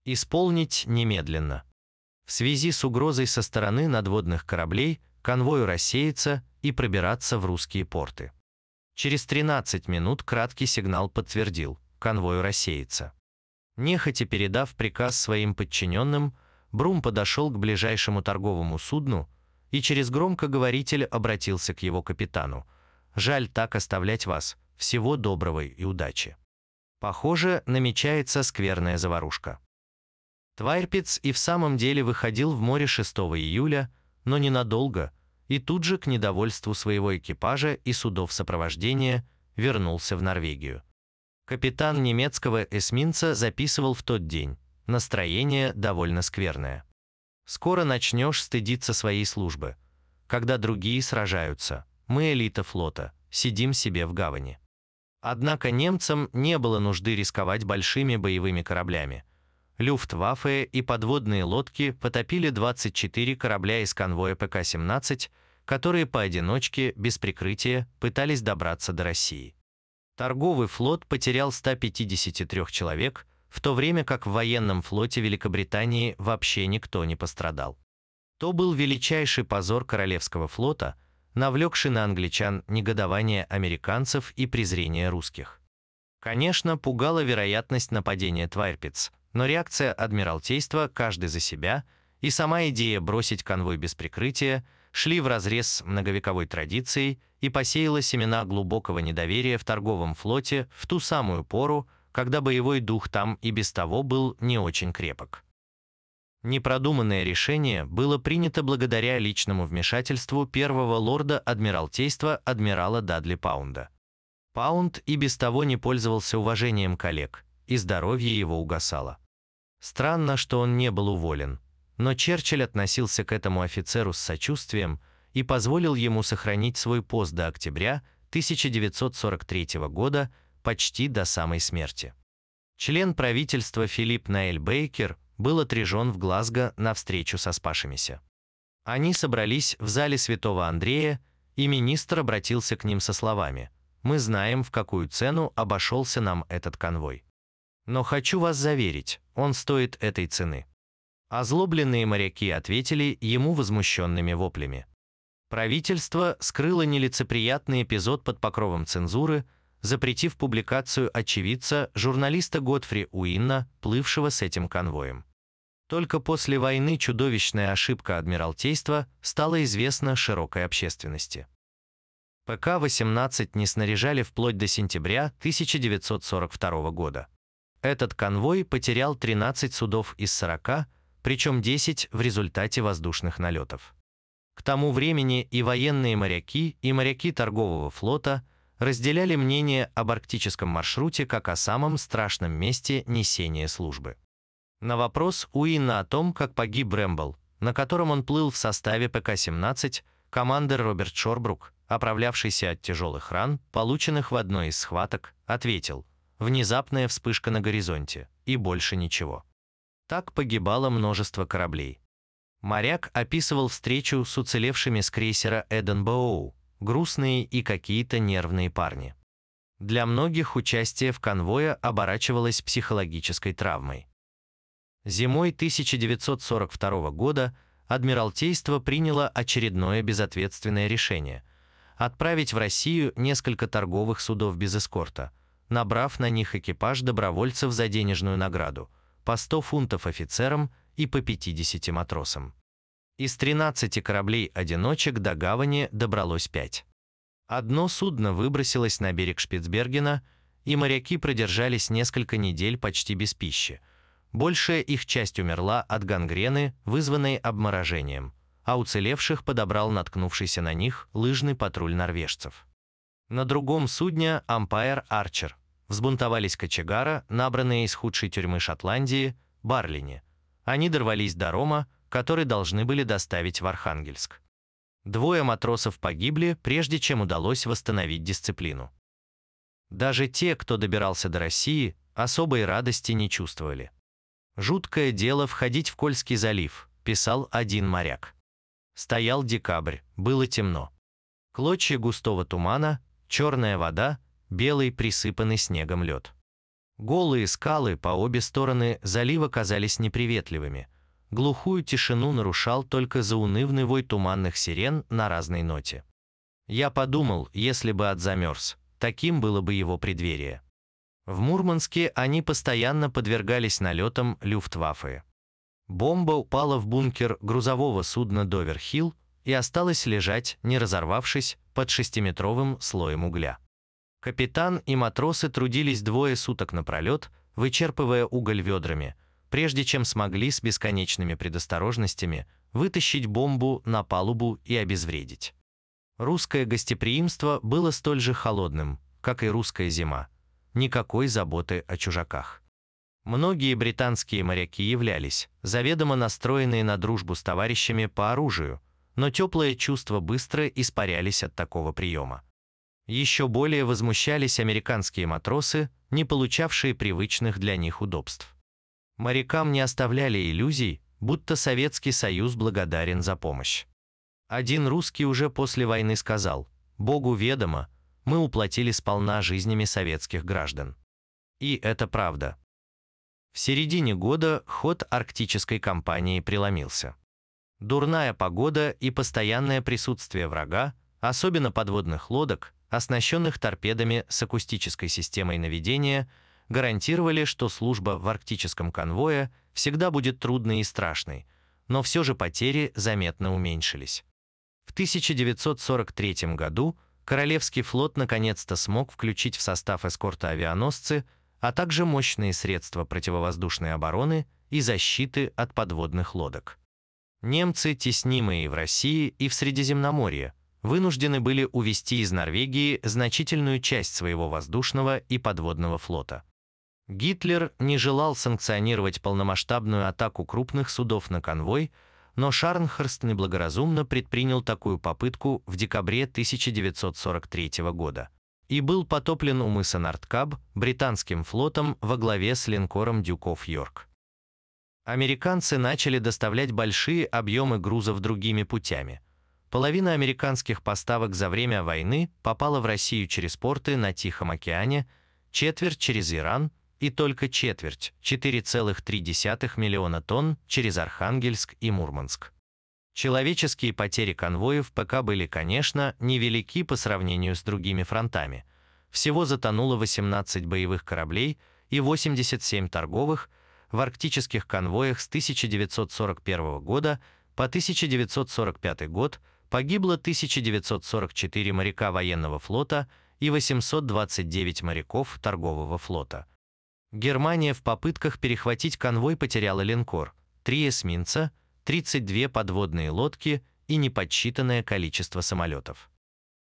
Исполнить немедленно. В связи с угрозой со стороны надводных кораблей конвою рассеяться и пробираться в русские порты. Через 13 минут краткий сигнал подтвердил – конвою рассеяться. Нехотя передав приказ своим подчиненным, Брум подошел к ближайшему торговому судну и через громкоговоритель обратился к его капитану. «Жаль так оставлять вас. Всего доброго и удачи». Похоже, намечается скверная заварушка. Твайрпиц и в самом деле выходил в море 6 июля, но ненадолго, и тут же к недовольству своего экипажа и судов сопровождения вернулся в Норвегию. Капитан немецкого эсминца записывал в тот день. Настроение довольно скверное. Скоро начнешь стыдиться своей службы. Когда другие сражаются, мы элита флота, сидим себе в гавани. Однако немцам не было нужды рисковать большими боевыми кораблями. Люфтваффе и подводные лодки потопили 24 корабля из конвоя ПК-17, которые поодиночке, без прикрытия, пытались добраться до России. Торговый флот потерял 153 человек, в то время как в военном флоте Великобритании вообще никто не пострадал. То был величайший позор Королевского флота, навлекший на англичан негодование американцев и презрение русских. Конечно, пугала вероятность нападения Твайрпиц, но реакция Адмиралтейства «каждый за себя» и сама идея бросить конвой без прикрытия – шли вразрез с многовековой традицией и посеяла семена глубокого недоверия в торговом флоте в ту самую пору, когда боевой дух там и без того был не очень крепок. Непродуманное решение было принято благодаря личному вмешательству первого лорда Адмиралтейства адмирала Дадли Паунда. Паунд и без того не пользовался уважением коллег, и здоровье его угасало. Странно, что он не был уволен, но Черчилль относился к этому офицеру с сочувствием и позволил ему сохранить свой пост до октября 1943 года почти до самой смерти. Член правительства Филипп Наэль Бейкер был отрежен в Глазго на встречу со спасшимися. Они собрались в зале Святого Андрея, и министр обратился к ним со словами «Мы знаем, в какую цену обошелся нам этот конвой. Но хочу вас заверить, он стоит этой цены. Озлобленные моряки ответили ему возмущенными воплями. Правительство скрыло нелицеприятный эпизод под покровом цензуры, запретив публикацию очевидца журналиста Готфри Уинна, плывшего с этим конвоем. Только после войны чудовищная ошибка Адмиралтейства стала известна широкой общественности. ПК-18 не снаряжали вплоть до сентября 1942 года. Этот конвой потерял 13 судов из 40, причем 10 в результате воздушных налетов. К тому времени и военные моряки, и моряки торгового флота разделяли мнение об арктическом маршруте как о самом страшном месте несения службы. На вопрос Уинна о том, как погиб Брэмбл, на котором он плыл в составе ПК-17, командир Роберт Шорбрук, оправлявшийся от тяжелых ран, полученных в одной из схваток, ответил «Внезапная вспышка на горизонте, и больше ничего». Так погибало множество кораблей. Моряк описывал встречу с уцелевшими с крейсера Эденбоу, грустные и какие-то нервные парни. Для многих участие в конвое оборачивалось психологической травмой. Зимой 1942 года Адмиралтейство приняло очередное безответственное решение – отправить в Россию несколько торговых судов без эскорта, набрав на них экипаж добровольцев за денежную награду – по 100 фунтов офицерам и по 50 матросам. Из 13 кораблей-одиночек до гавани добралось 5. Одно судно выбросилось на берег Шпицбергена, и моряки продержались несколько недель почти без пищи. Большая их часть умерла от гангрены, вызванной обморожением, а уцелевших подобрал наткнувшийся на них лыжный патруль норвежцев. На другом судне «Ампайр Арчер» взбунтовались кочегара, набранные из худшей тюрьмы Шотландии, Барлине, они дорвались до Рома, который должны были доставить в Архангельск. Двое матросов погибли, прежде чем удалось восстановить дисциплину. Даже те, кто добирался до России, особой радости не чувствовали. «Жуткое дело входить в Кольский залив», – писал один моряк. Стоял декабрь, было темно. Клочья густого тумана, черная вода, белый присыпанный снегом лед. Голые скалы по обе стороны залива казались неприветливыми. Глухую тишину нарушал только заунывный вой туманных сирен на разной ноте. Я подумал, если бы от замерз, таким было бы его преддверие. В Мурманске они постоянно подвергались налетам Люфтваффе. Бомба упала в бункер грузового судна «Доверхилл» и осталась лежать, не разорвавшись, под шестиметровым слоем угля. Капитан и матросы трудились двое суток напролет, вычерпывая уголь ведрами, прежде чем смогли с бесконечными предосторожностями вытащить бомбу на палубу и обезвредить. Русское гостеприимство было столь же холодным, как и русская зима. Никакой заботы о чужаках. Многие британские моряки являлись заведомо настроенные на дружбу с товарищами по оружию, но теплые чувства быстро испарялись от такого приема. Еще более возмущались американские матросы, не получавшие привычных для них удобств. Морякам не оставляли иллюзий, будто Советский Союз благодарен за помощь. Один русский уже после войны сказал «Богу ведомо, мы уплатили сполна жизнями советских граждан». И это правда. В середине года ход арктической кампании преломился. Дурная погода и постоянное присутствие врага, особенно подводных лодок, оснащенных торпедами с акустической системой наведения, гарантировали, что служба в арктическом конвое всегда будет трудной и страшной, но все же потери заметно уменьшились. В 1943 году Королевский флот наконец-то смог включить в состав эскорта авианосцы, а также мощные средства противовоздушной обороны и защиты от подводных лодок. Немцы, теснимые в России и в Средиземноморье, вынуждены были увести из Норвегии значительную часть своего воздушного и подводного флота. Гитлер не желал санкционировать полномасштабную атаку крупных судов на конвой, но Шарнхерст неблагоразумно предпринял такую попытку в декабре 1943 года и был потоплен у мыса Нордкаб британским флотом во главе с линкором Дюков Йорк. Американцы начали доставлять большие объемы грузов другими путями – Половина американских поставок за время войны попала в Россию через порты на Тихом океане, четверть через Иран, и только четверть, 4,3 миллиона тонн, через Архангельск и Мурманск. Человеческие потери конвоев ПК были, конечно, невелики по сравнению с другими фронтами. Всего затонуло 18 боевых кораблей и 87 торговых в арктических конвоях с 1941 года по 1945 год погибло 1944 моряка военного флота и 829 моряков торгового флота. Германия в попытках перехватить конвой потеряла линкор, три эсминца, 32 подводные лодки и неподсчитанное количество самолетов.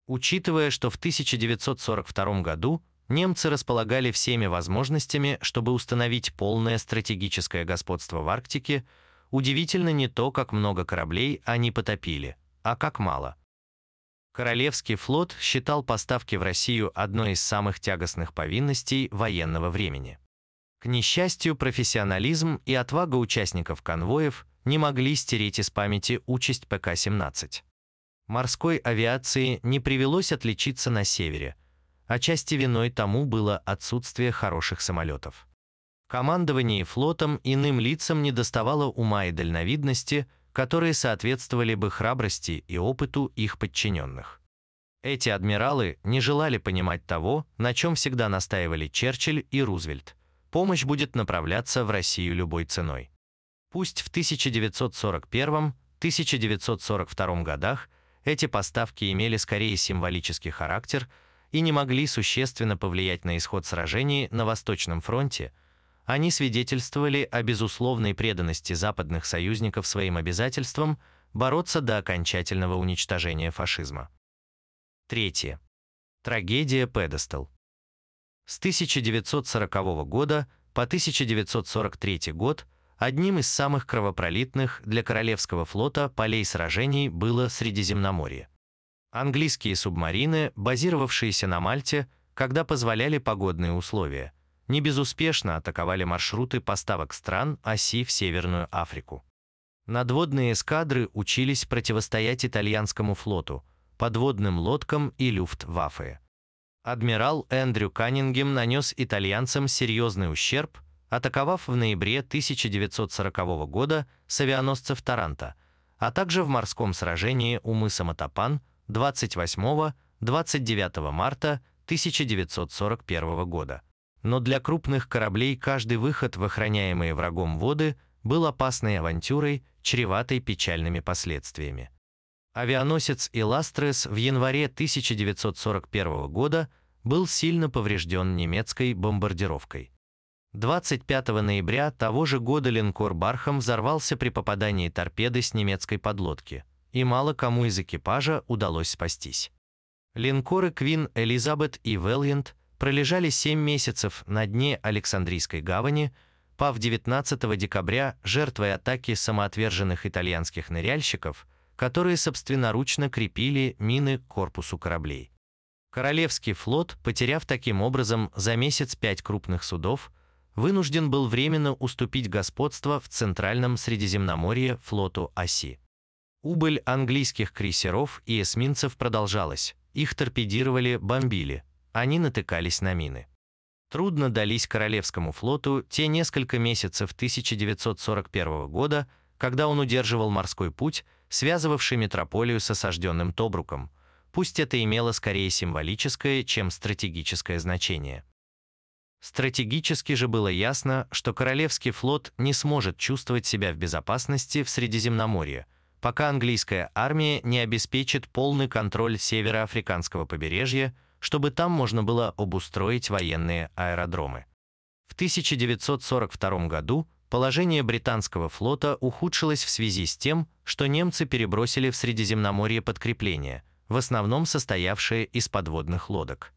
Учитывая, что в 1942 году немцы располагали всеми возможностями, чтобы установить полное стратегическое господство в Арктике, удивительно не то, как много кораблей они потопили, а как мало. Королевский флот считал поставки в Россию одной из самых тягостных повинностей военного времени. К несчастью, профессионализм и отвага участников конвоев не могли стереть из памяти участь ПК-17. Морской авиации не привелось отличиться на севере, а части виной тому было отсутствие хороших самолетов. Командование флотом иным лицам не доставало ума и дальновидности, которые соответствовали бы храбрости и опыту их подчиненных. Эти адмиралы не желали понимать того, на чем всегда настаивали Черчилль и Рузвельт. Помощь будет направляться в Россию любой ценой. Пусть в 1941-1942 годах эти поставки имели скорее символический характер и не могли существенно повлиять на исход сражений на Восточном фронте, они свидетельствовали о безусловной преданности западных союзников своим обязательствам бороться до окончательного уничтожения фашизма. Третье. Трагедия Педестал. С 1940 года по 1943 год Одним из самых кровопролитных для Королевского флота полей сражений было Средиземноморье. Английские субмарины, базировавшиеся на Мальте, когда позволяли погодные условия, не безуспешно атаковали маршруты поставок стран оси в Северную Африку. Надводные эскадры учились противостоять итальянскому флоту, подводным лодкам и люфтваффе. Адмирал Эндрю Каннингем нанес итальянцам серьезный ущерб – атаковав в ноябре 1940 года с авианосцев Таранта, а также в морском сражении у мыса Матапан 28-29 марта 1941 года. Но для крупных кораблей каждый выход в охраняемые врагом воды был опасной авантюрой, чреватой печальными последствиями. Авианосец «Иластрес» в январе 1941 года был сильно поврежден немецкой бомбардировкой. 25 ноября того же года линкор «Бархам» взорвался при попадании торпеды с немецкой подлодки, и мало кому из экипажа удалось спастись. Линкоры «Квин», «Элизабет» и «Вэллиант» пролежали 7 месяцев на дне Александрийской гавани, пав 19 декабря жертвой атаки самоотверженных итальянских ныряльщиков, которые собственноручно крепили мины к корпусу кораблей. Королевский флот, потеряв таким образом за месяц пять крупных судов, вынужден был временно уступить господство в Центральном Средиземноморье флоту оси. Убыль английских крейсеров и эсминцев продолжалась, их торпедировали, бомбили, они натыкались на мины. Трудно дались Королевскому флоту те несколько месяцев 1941 года, когда он удерживал морской путь, связывавший метрополию с осажденным Тобруком, пусть это имело скорее символическое, чем стратегическое значение. Стратегически же было ясно, что Королевский флот не сможет чувствовать себя в безопасности в Средиземноморье, пока английская армия не обеспечит полный контроль североафриканского побережья, чтобы там можно было обустроить военные аэродромы. В 1942 году положение британского флота ухудшилось в связи с тем, что немцы перебросили в Средиземноморье подкрепления, в основном состоявшие из подводных лодок.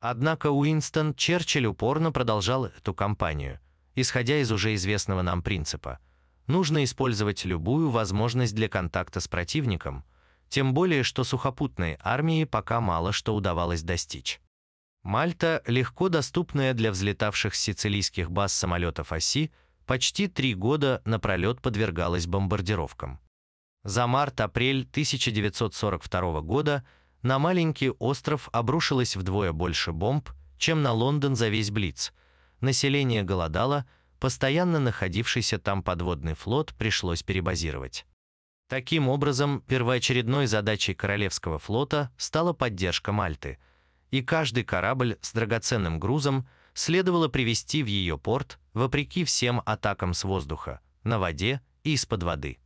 Однако Уинстон Черчилль упорно продолжал эту кампанию, исходя из уже известного нам принципа. Нужно использовать любую возможность для контакта с противником, тем более что сухопутной армии пока мало что удавалось достичь. Мальта, легко доступная для взлетавших с сицилийских баз самолетов оси, почти три года напролет подвергалась бомбардировкам. За март-апрель 1942 года – на маленький остров обрушилось вдвое больше бомб, чем на Лондон за весь Блиц, население голодало, постоянно находившийся там подводный флот пришлось перебазировать. Таким образом, первоочередной задачей Королевского флота стала поддержка Мальты, и каждый корабль с драгоценным грузом следовало привести в ее порт вопреки всем атакам с воздуха, на воде и из-под воды.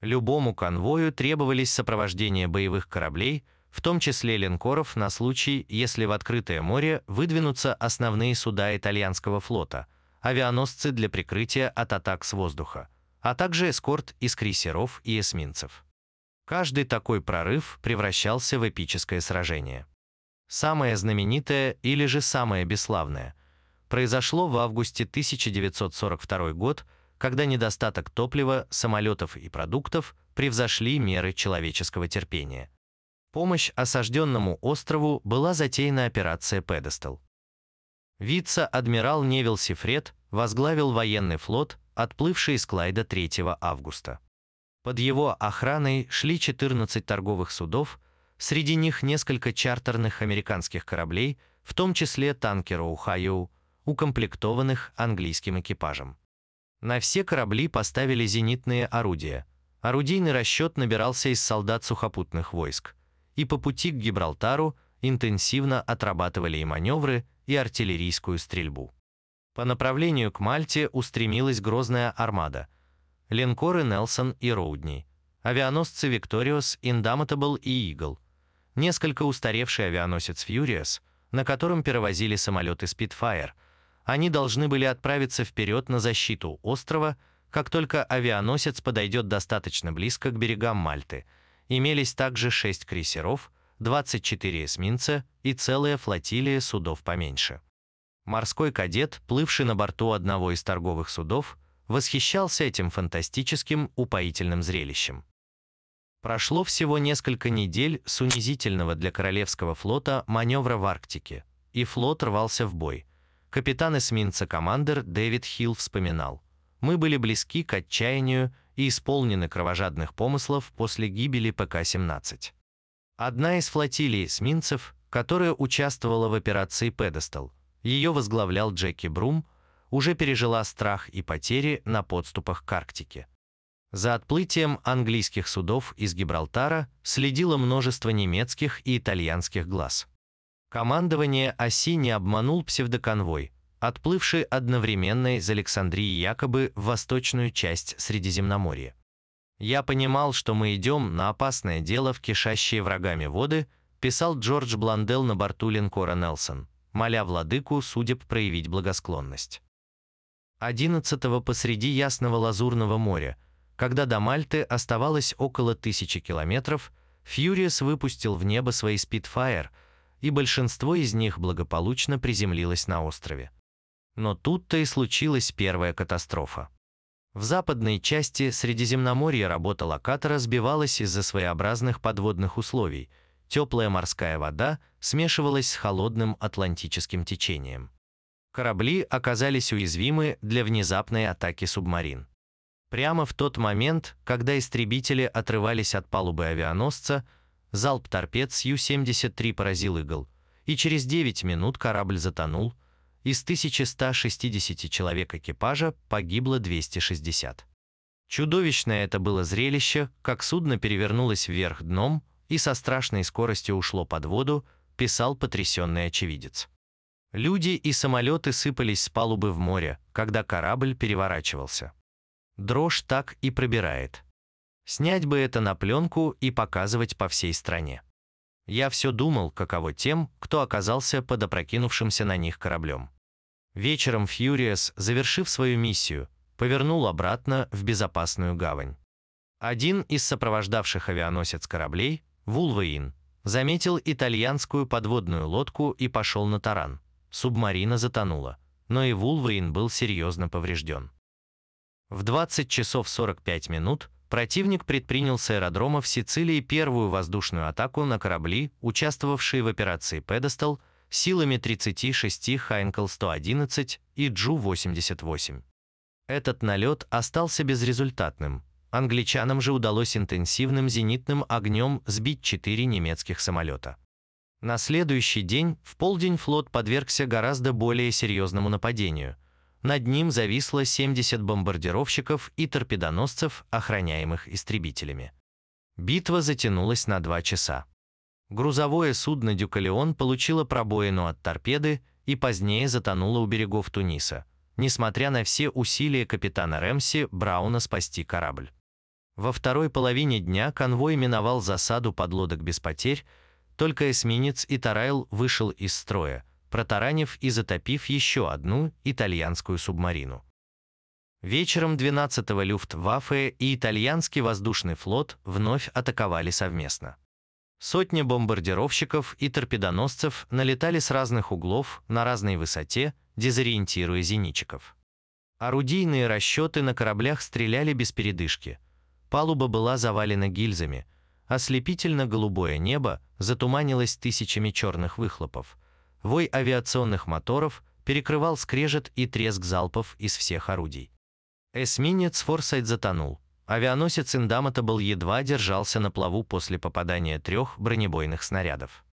Любому конвою требовались сопровождение боевых кораблей, в том числе линкоров на случай, если в открытое море выдвинутся основные суда итальянского флота, авианосцы для прикрытия от атак с воздуха – а также эскорт из крейсеров и эсминцев. Каждый такой прорыв превращался в эпическое сражение. Самое знаменитое или же самое бесславное произошло в августе 1942 год, когда недостаток топлива, самолетов и продуктов превзошли меры человеческого терпения. Помощь осажденному острову была затеяна операция «Педестал». Вице-адмирал Невил Сифрет возглавил военный флот отплывший из Клайда 3 августа. Под его охраной шли 14 торговых судов, среди них несколько чартерных американских кораблей, в том числе танкер «Оухайоу», укомплектованных английским экипажем. На все корабли поставили зенитные орудия. Орудийный расчет набирался из солдат сухопутных войск. И по пути к Гибралтару интенсивно отрабатывали и маневры, и артиллерийскую стрельбу. По направлению к Мальте устремилась грозная армада. Линкоры «Нелсон» и «Роудни», авианосцы «Викториос», «Индаматабл» и «Игл», несколько устаревший авианосец «Фьюриос», на котором перевозили самолеты «Спитфайр». Они должны были отправиться вперед на защиту острова, как только авианосец подойдет достаточно близко к берегам Мальты. Имелись также 6 крейсеров, 24 эсминца и целая флотилия судов поменьше. Морской кадет, плывший на борту одного из торговых судов, восхищался этим фантастическим, упоительным зрелищем. Прошло всего несколько недель с унизительного для Королевского флота маневра в Арктике, и флот рвался в бой. Капитан эсминца коммандер Дэвид Хилл вспоминал, «Мы были близки к отчаянию и исполнены кровожадных помыслов после гибели PQ-17». Одна из флотилий эсминцев, которая участвовала в операции «Педестал», ее возглавлял Джеки Брум, уже пережила страх и потери на подступах к Арктике. За отплытием английских судов из Гибралтара следило множество немецких и итальянских глаз. Командование оси не обманул псевдоконвой, отплывший одновременно из Александрии якобы в восточную часть Средиземноморья. «Я понимал, что мы идем на опасное дело в кишащие врагами воды», писал Джордж Бландел на борту линкора «Нелсон» моля владыку судеб проявить благосклонность. 11 посреди ясного лазурного моря, когда до Мальты оставалось около тысячи километров, Фьюриес выпустил в небо свои Спитфайр, и большинство из них благополучно приземлилось на острове. Но тут-то и случилась первая катастрофа. В западной части Средиземноморья работа локатора сбивалась из-за своеобразных подводных условий – теплая морская вода смешивалась с холодным атлантическим течением. Корабли оказались уязвимы для внезапной атаки субмарин. Прямо в тот момент, когда истребители отрывались от палубы авианосца, залп торпед с Ю-73 поразил игл, и через 9 минут корабль затонул, из 1160 человек экипажа погибло 260. Чудовищное это было зрелище, как судно перевернулось вверх дном, и со страшной скоростью ушло под воду, писал потрясенный очевидец. Люди и самолеты сыпались с палубы в море, когда корабль переворачивался. Дрожь так и пробирает. Снять бы это на пленку и показывать по всей стране. Я все думал, каково тем, кто оказался под опрокинувшимся на них кораблем. Вечером Фьюриас, завершив свою миссию, повернул обратно в безопасную гавань. Один из сопровождавших авианосец кораблей, Вулвейн заметил итальянскую подводную лодку и пошел на таран. Субмарина затонула, но и Вулвейн был серьезно поврежден. В 20 часов 45 минут противник предпринял с аэродрома в Сицилии первую воздушную атаку на корабли, участвовавшие в операции «Педестал», силами 36 Хайнкл-111 и Джу-88. Этот налет остался безрезультатным, Англичанам же удалось интенсивным зенитным огнем сбить четыре немецких самолета. На следующий день в полдень флот подвергся гораздо более серьезному нападению. Над ним зависло 70 бомбардировщиков и торпедоносцев, охраняемых истребителями. Битва затянулась на два часа. Грузовое судно «Дюкалеон» получило пробоину от торпеды и позднее затонуло у берегов Туниса, несмотря на все усилия капитана Рэмси Брауна спасти корабль. Во второй половине дня конвой миновал засаду подлодок без потерь, только эсминец Итарайл вышел из строя, протаранив и затопив еще одну итальянскую субмарину. Вечером 12-го Люфтваффе и итальянский воздушный флот вновь атаковали совместно. Сотни бомбардировщиков и торпедоносцев налетали с разных углов на разной высоте, дезориентируя зенитчиков. Орудийные расчеты на кораблях стреляли без передышки. Палуба была завалена гильзами – Ослепительно-голубое небо затуманилось тысячами черных выхлопов. Вой авиационных моторов перекрывал скрежет и треск залпов из всех орудий. Эсминец «Форсайт» затонул. Авианосец был едва держался на плаву после попадания трех бронебойных снарядов.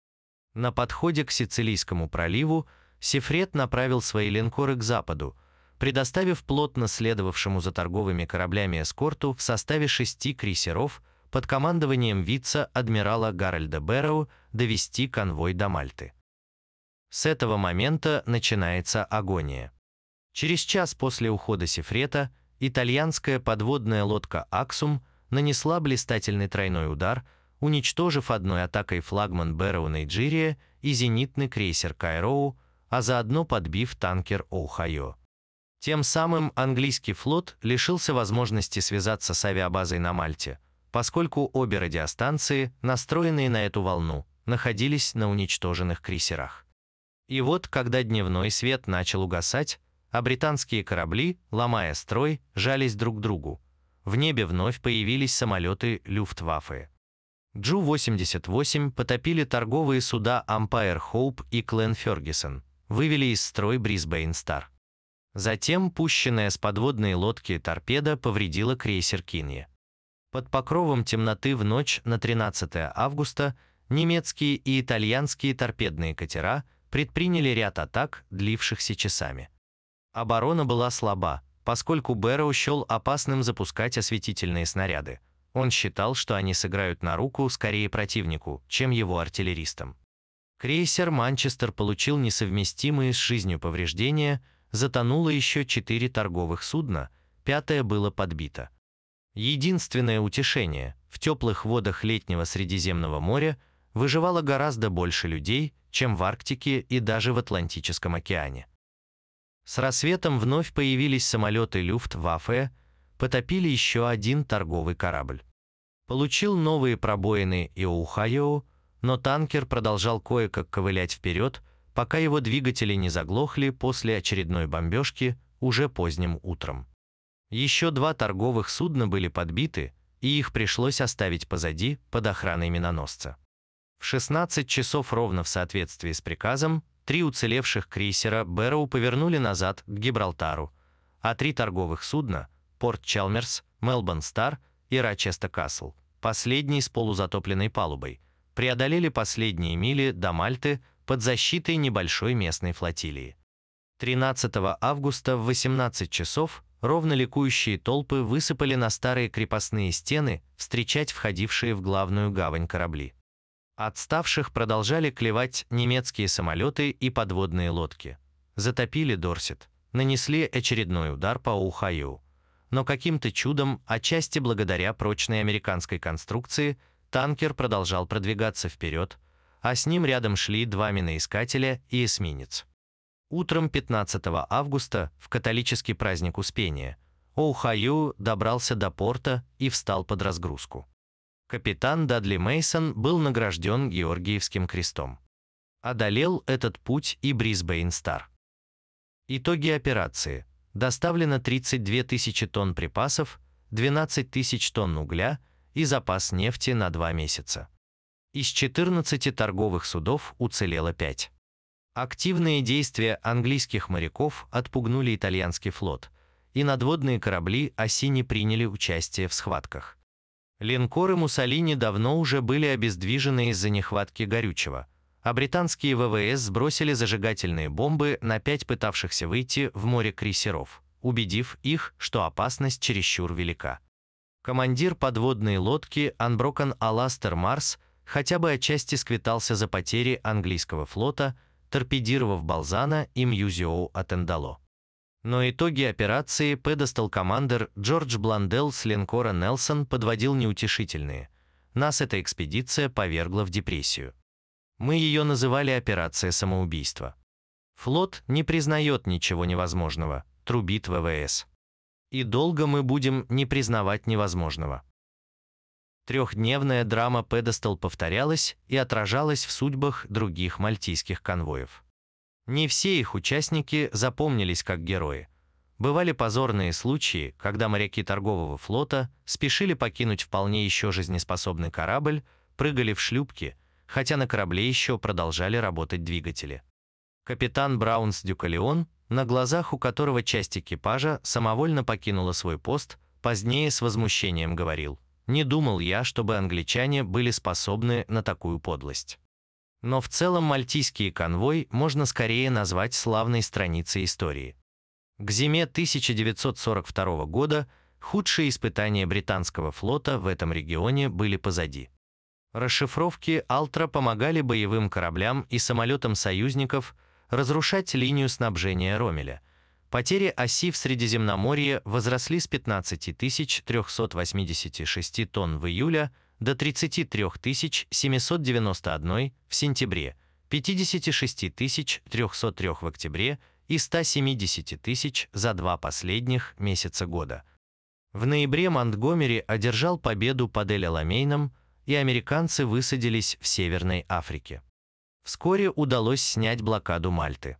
На подходе к Сицилийскому проливу Сифрет направил свои линкоры к западу, предоставив плотно следовавшему за торговыми кораблями эскорту в составе шести крейсеров – под командованием вице-адмирала Гарольда Берроу довести конвой до Мальты. С этого момента начинается агония. Через час после ухода Сифрета итальянская подводная лодка «Аксум» нанесла блистательный тройной удар, уничтожив одной атакой флагман Берроу Найджирия и зенитный крейсер «Кайроу», а заодно подбив танкер «Оухайо». Тем самым английский флот лишился возможности связаться с авиабазой на Мальте – поскольку обе радиостанции, настроенные на эту волну, находились на уничтоженных крейсерах. И вот, когда дневной свет начал угасать, а британские корабли, ломая строй, жались друг к другу. В небе вновь появились самолеты Люфтваффе. Джу-88 потопили торговые суда Empire Hope и Клен Фергюсон, вывели из строя Брисбейн Стар. Затем пущенная с подводной лодки торпеда повредила крейсер Кинье. Под покровом темноты в ночь на 13 августа немецкие и итальянские торпедные катера предприняли ряд атак, длившихся часами. Оборона была слаба, поскольку Бэрроу счел опасным запускать осветительные снаряды. Он считал, что они сыграют на руку скорее противнику, чем его артиллеристам. Крейсер «Манчестер» получил несовместимые с жизнью повреждения, затонуло еще четыре торговых судна, пятое было подбито. Единственное утешение – в теплых водах летнего Средиземного моря выживало гораздо больше людей, чем в Арктике и даже в Атлантическом океане. С рассветом вновь появились самолеты Люфтваффе, потопили еще один торговый корабль. Получил новые пробоины и Оухайо, но танкер продолжал кое-как ковылять вперед, пока его двигатели не заглохли после очередной бомбежки уже поздним утром. Еще два торговых судна были подбиты, и их пришлось оставить позади под охраной миноносца. В 16 часов ровно в соответствии с приказом, три уцелевших крейсера Бэрроу повернули назад к Гибралтару, а три торговых судна – Порт Чалмерс, Мелбон Стар и Рачеста Касл, последний с полузатопленной палубой, преодолели последние мили до Мальты под защитой небольшой местной флотилии. 13 августа в 18 часов ровно ликующие толпы высыпали на старые крепостные стены встречать входившие в главную гавань корабли. Отставших продолжали клевать немецкие самолеты и подводные лодки. Затопили Дорсет, нанесли очередной удар по Ухаю. Но каким-то чудом, отчасти благодаря прочной американской конструкции, танкер продолжал продвигаться вперед, а с ним рядом шли два миноискателя и эсминец. Утром 15 августа, в католический праздник Успения, Оухаю добрался до порта и встал под разгрузку. Капитан Дадли Мейсон был награжден Георгиевским крестом. Одолел этот путь и Брисбейн Стар. Итоги операции. Доставлено 32 тысячи тонн припасов, 12 тысяч тонн угля и запас нефти на два месяца. Из 14 торговых судов уцелело 5. Активные действия английских моряков отпугнули итальянский флот, и надводные корабли Осини приняли участие в схватках. Линкоры Муссолини давно уже были обездвижены из-за нехватки горючего, а британские ВВС сбросили зажигательные бомбы на пять пытавшихся выйти в море крейсеров, убедив их, что опасность чересчур велика. Командир подводной лодки «Анброкен» Аластер Марс хотя бы отчасти сквитался за потери английского флота, торпедировав «Больцано» и «Муцио Аттендоло». Но итоги операции «Педестал» коммандер Джордж Бландел с линкора «Нелсон» подводил неутешительные. Нас эта экспедиция повергла в депрессию. Мы ее называли «Операция самоубийства». Флот не признает ничего невозможного, трубит ВВС. И долго мы будем не признавать невозможного. Трехдневная драма Педестал повторялась и отражалась в судьбах других мальтийских конвоев. Не все их участники запомнились как герои. Бывали позорные случаи, когда моряки торгового флота спешили покинуть вполне еще жизнеспособный корабль, прыгали в шлюпки, хотя на корабле еще продолжали работать двигатели. Капитан Браунс Дюкалион, на глазах у которого часть экипажа самовольно покинула свой пост, позднее с возмущением говорил не думал я, чтобы англичане были способны на такую подлость. Но в целом мальтийский конвой можно скорее назвать славной страницей истории. К зиме 1942 года худшие испытания британского флота в этом регионе были позади. Расшифровки «Алтра» помогали боевым кораблям и самолетам союзников разрушать линию снабжения Ромеля – Потери оси в Средиземноморье возросли с 15 386 тонн в июля до 33 791 в сентябре, 56 303 в октябре и 170 тысяч за два последних месяца года. В ноябре Монтгомери одержал победу под Эль-Аламейном, и американцы высадились в Северной Африке. Вскоре удалось снять блокаду Мальты.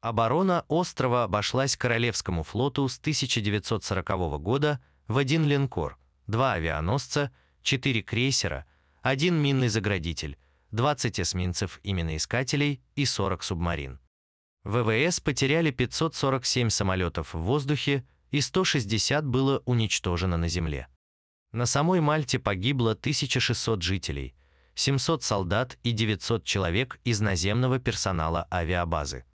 Оборона острова обошлась Королевскому флоту с 1940 года в один линкор, два авианосца, четыре крейсера, один минный заградитель, 20 эсминцев и миноискателей и 40 субмарин. ВВС потеряли 547 самолетов в воздухе и 160 было уничтожено на земле. На самой Мальте погибло 1600 жителей, 700 солдат и 900 человек из наземного персонала авиабазы.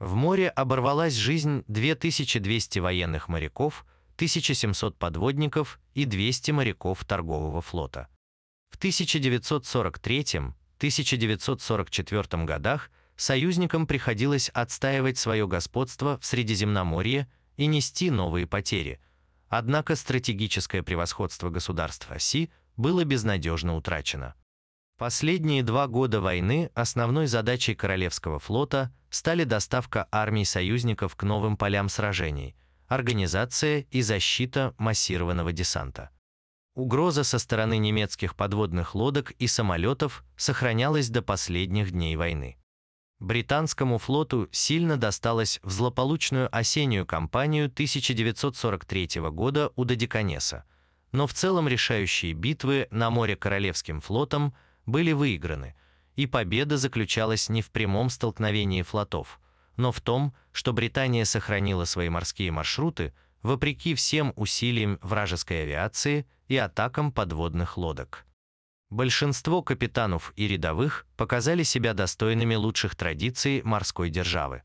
В море оборвалась жизнь 2200 военных моряков, 1700 подводников и 200 моряков торгового флота. В 1943-1944 годах союзникам приходилось отстаивать свое господство в Средиземноморье и нести новые потери, однако стратегическое превосходство государств оси было безнадежно утрачено. Последние два года войны основной задачей Королевского флота стали доставка армий союзников к новым полям сражений, организация и защита массированного десанта. Угроза со стороны немецких подводных лодок и самолетов сохранялась до последних дней войны. Британскому флоту сильно досталось в злополучную осеннюю кампанию 1943 года у Додеканеса, но в целом решающие битвы на море Королевским флотом – были выиграны, и победа заключалась не в прямом столкновении флотов, но в том, что Британия сохранила свои морские маршруты вопреки всем усилиям вражеской авиации и атакам подводных лодок. Большинство капитанов и рядовых показали себя достойными лучших традиций морской державы.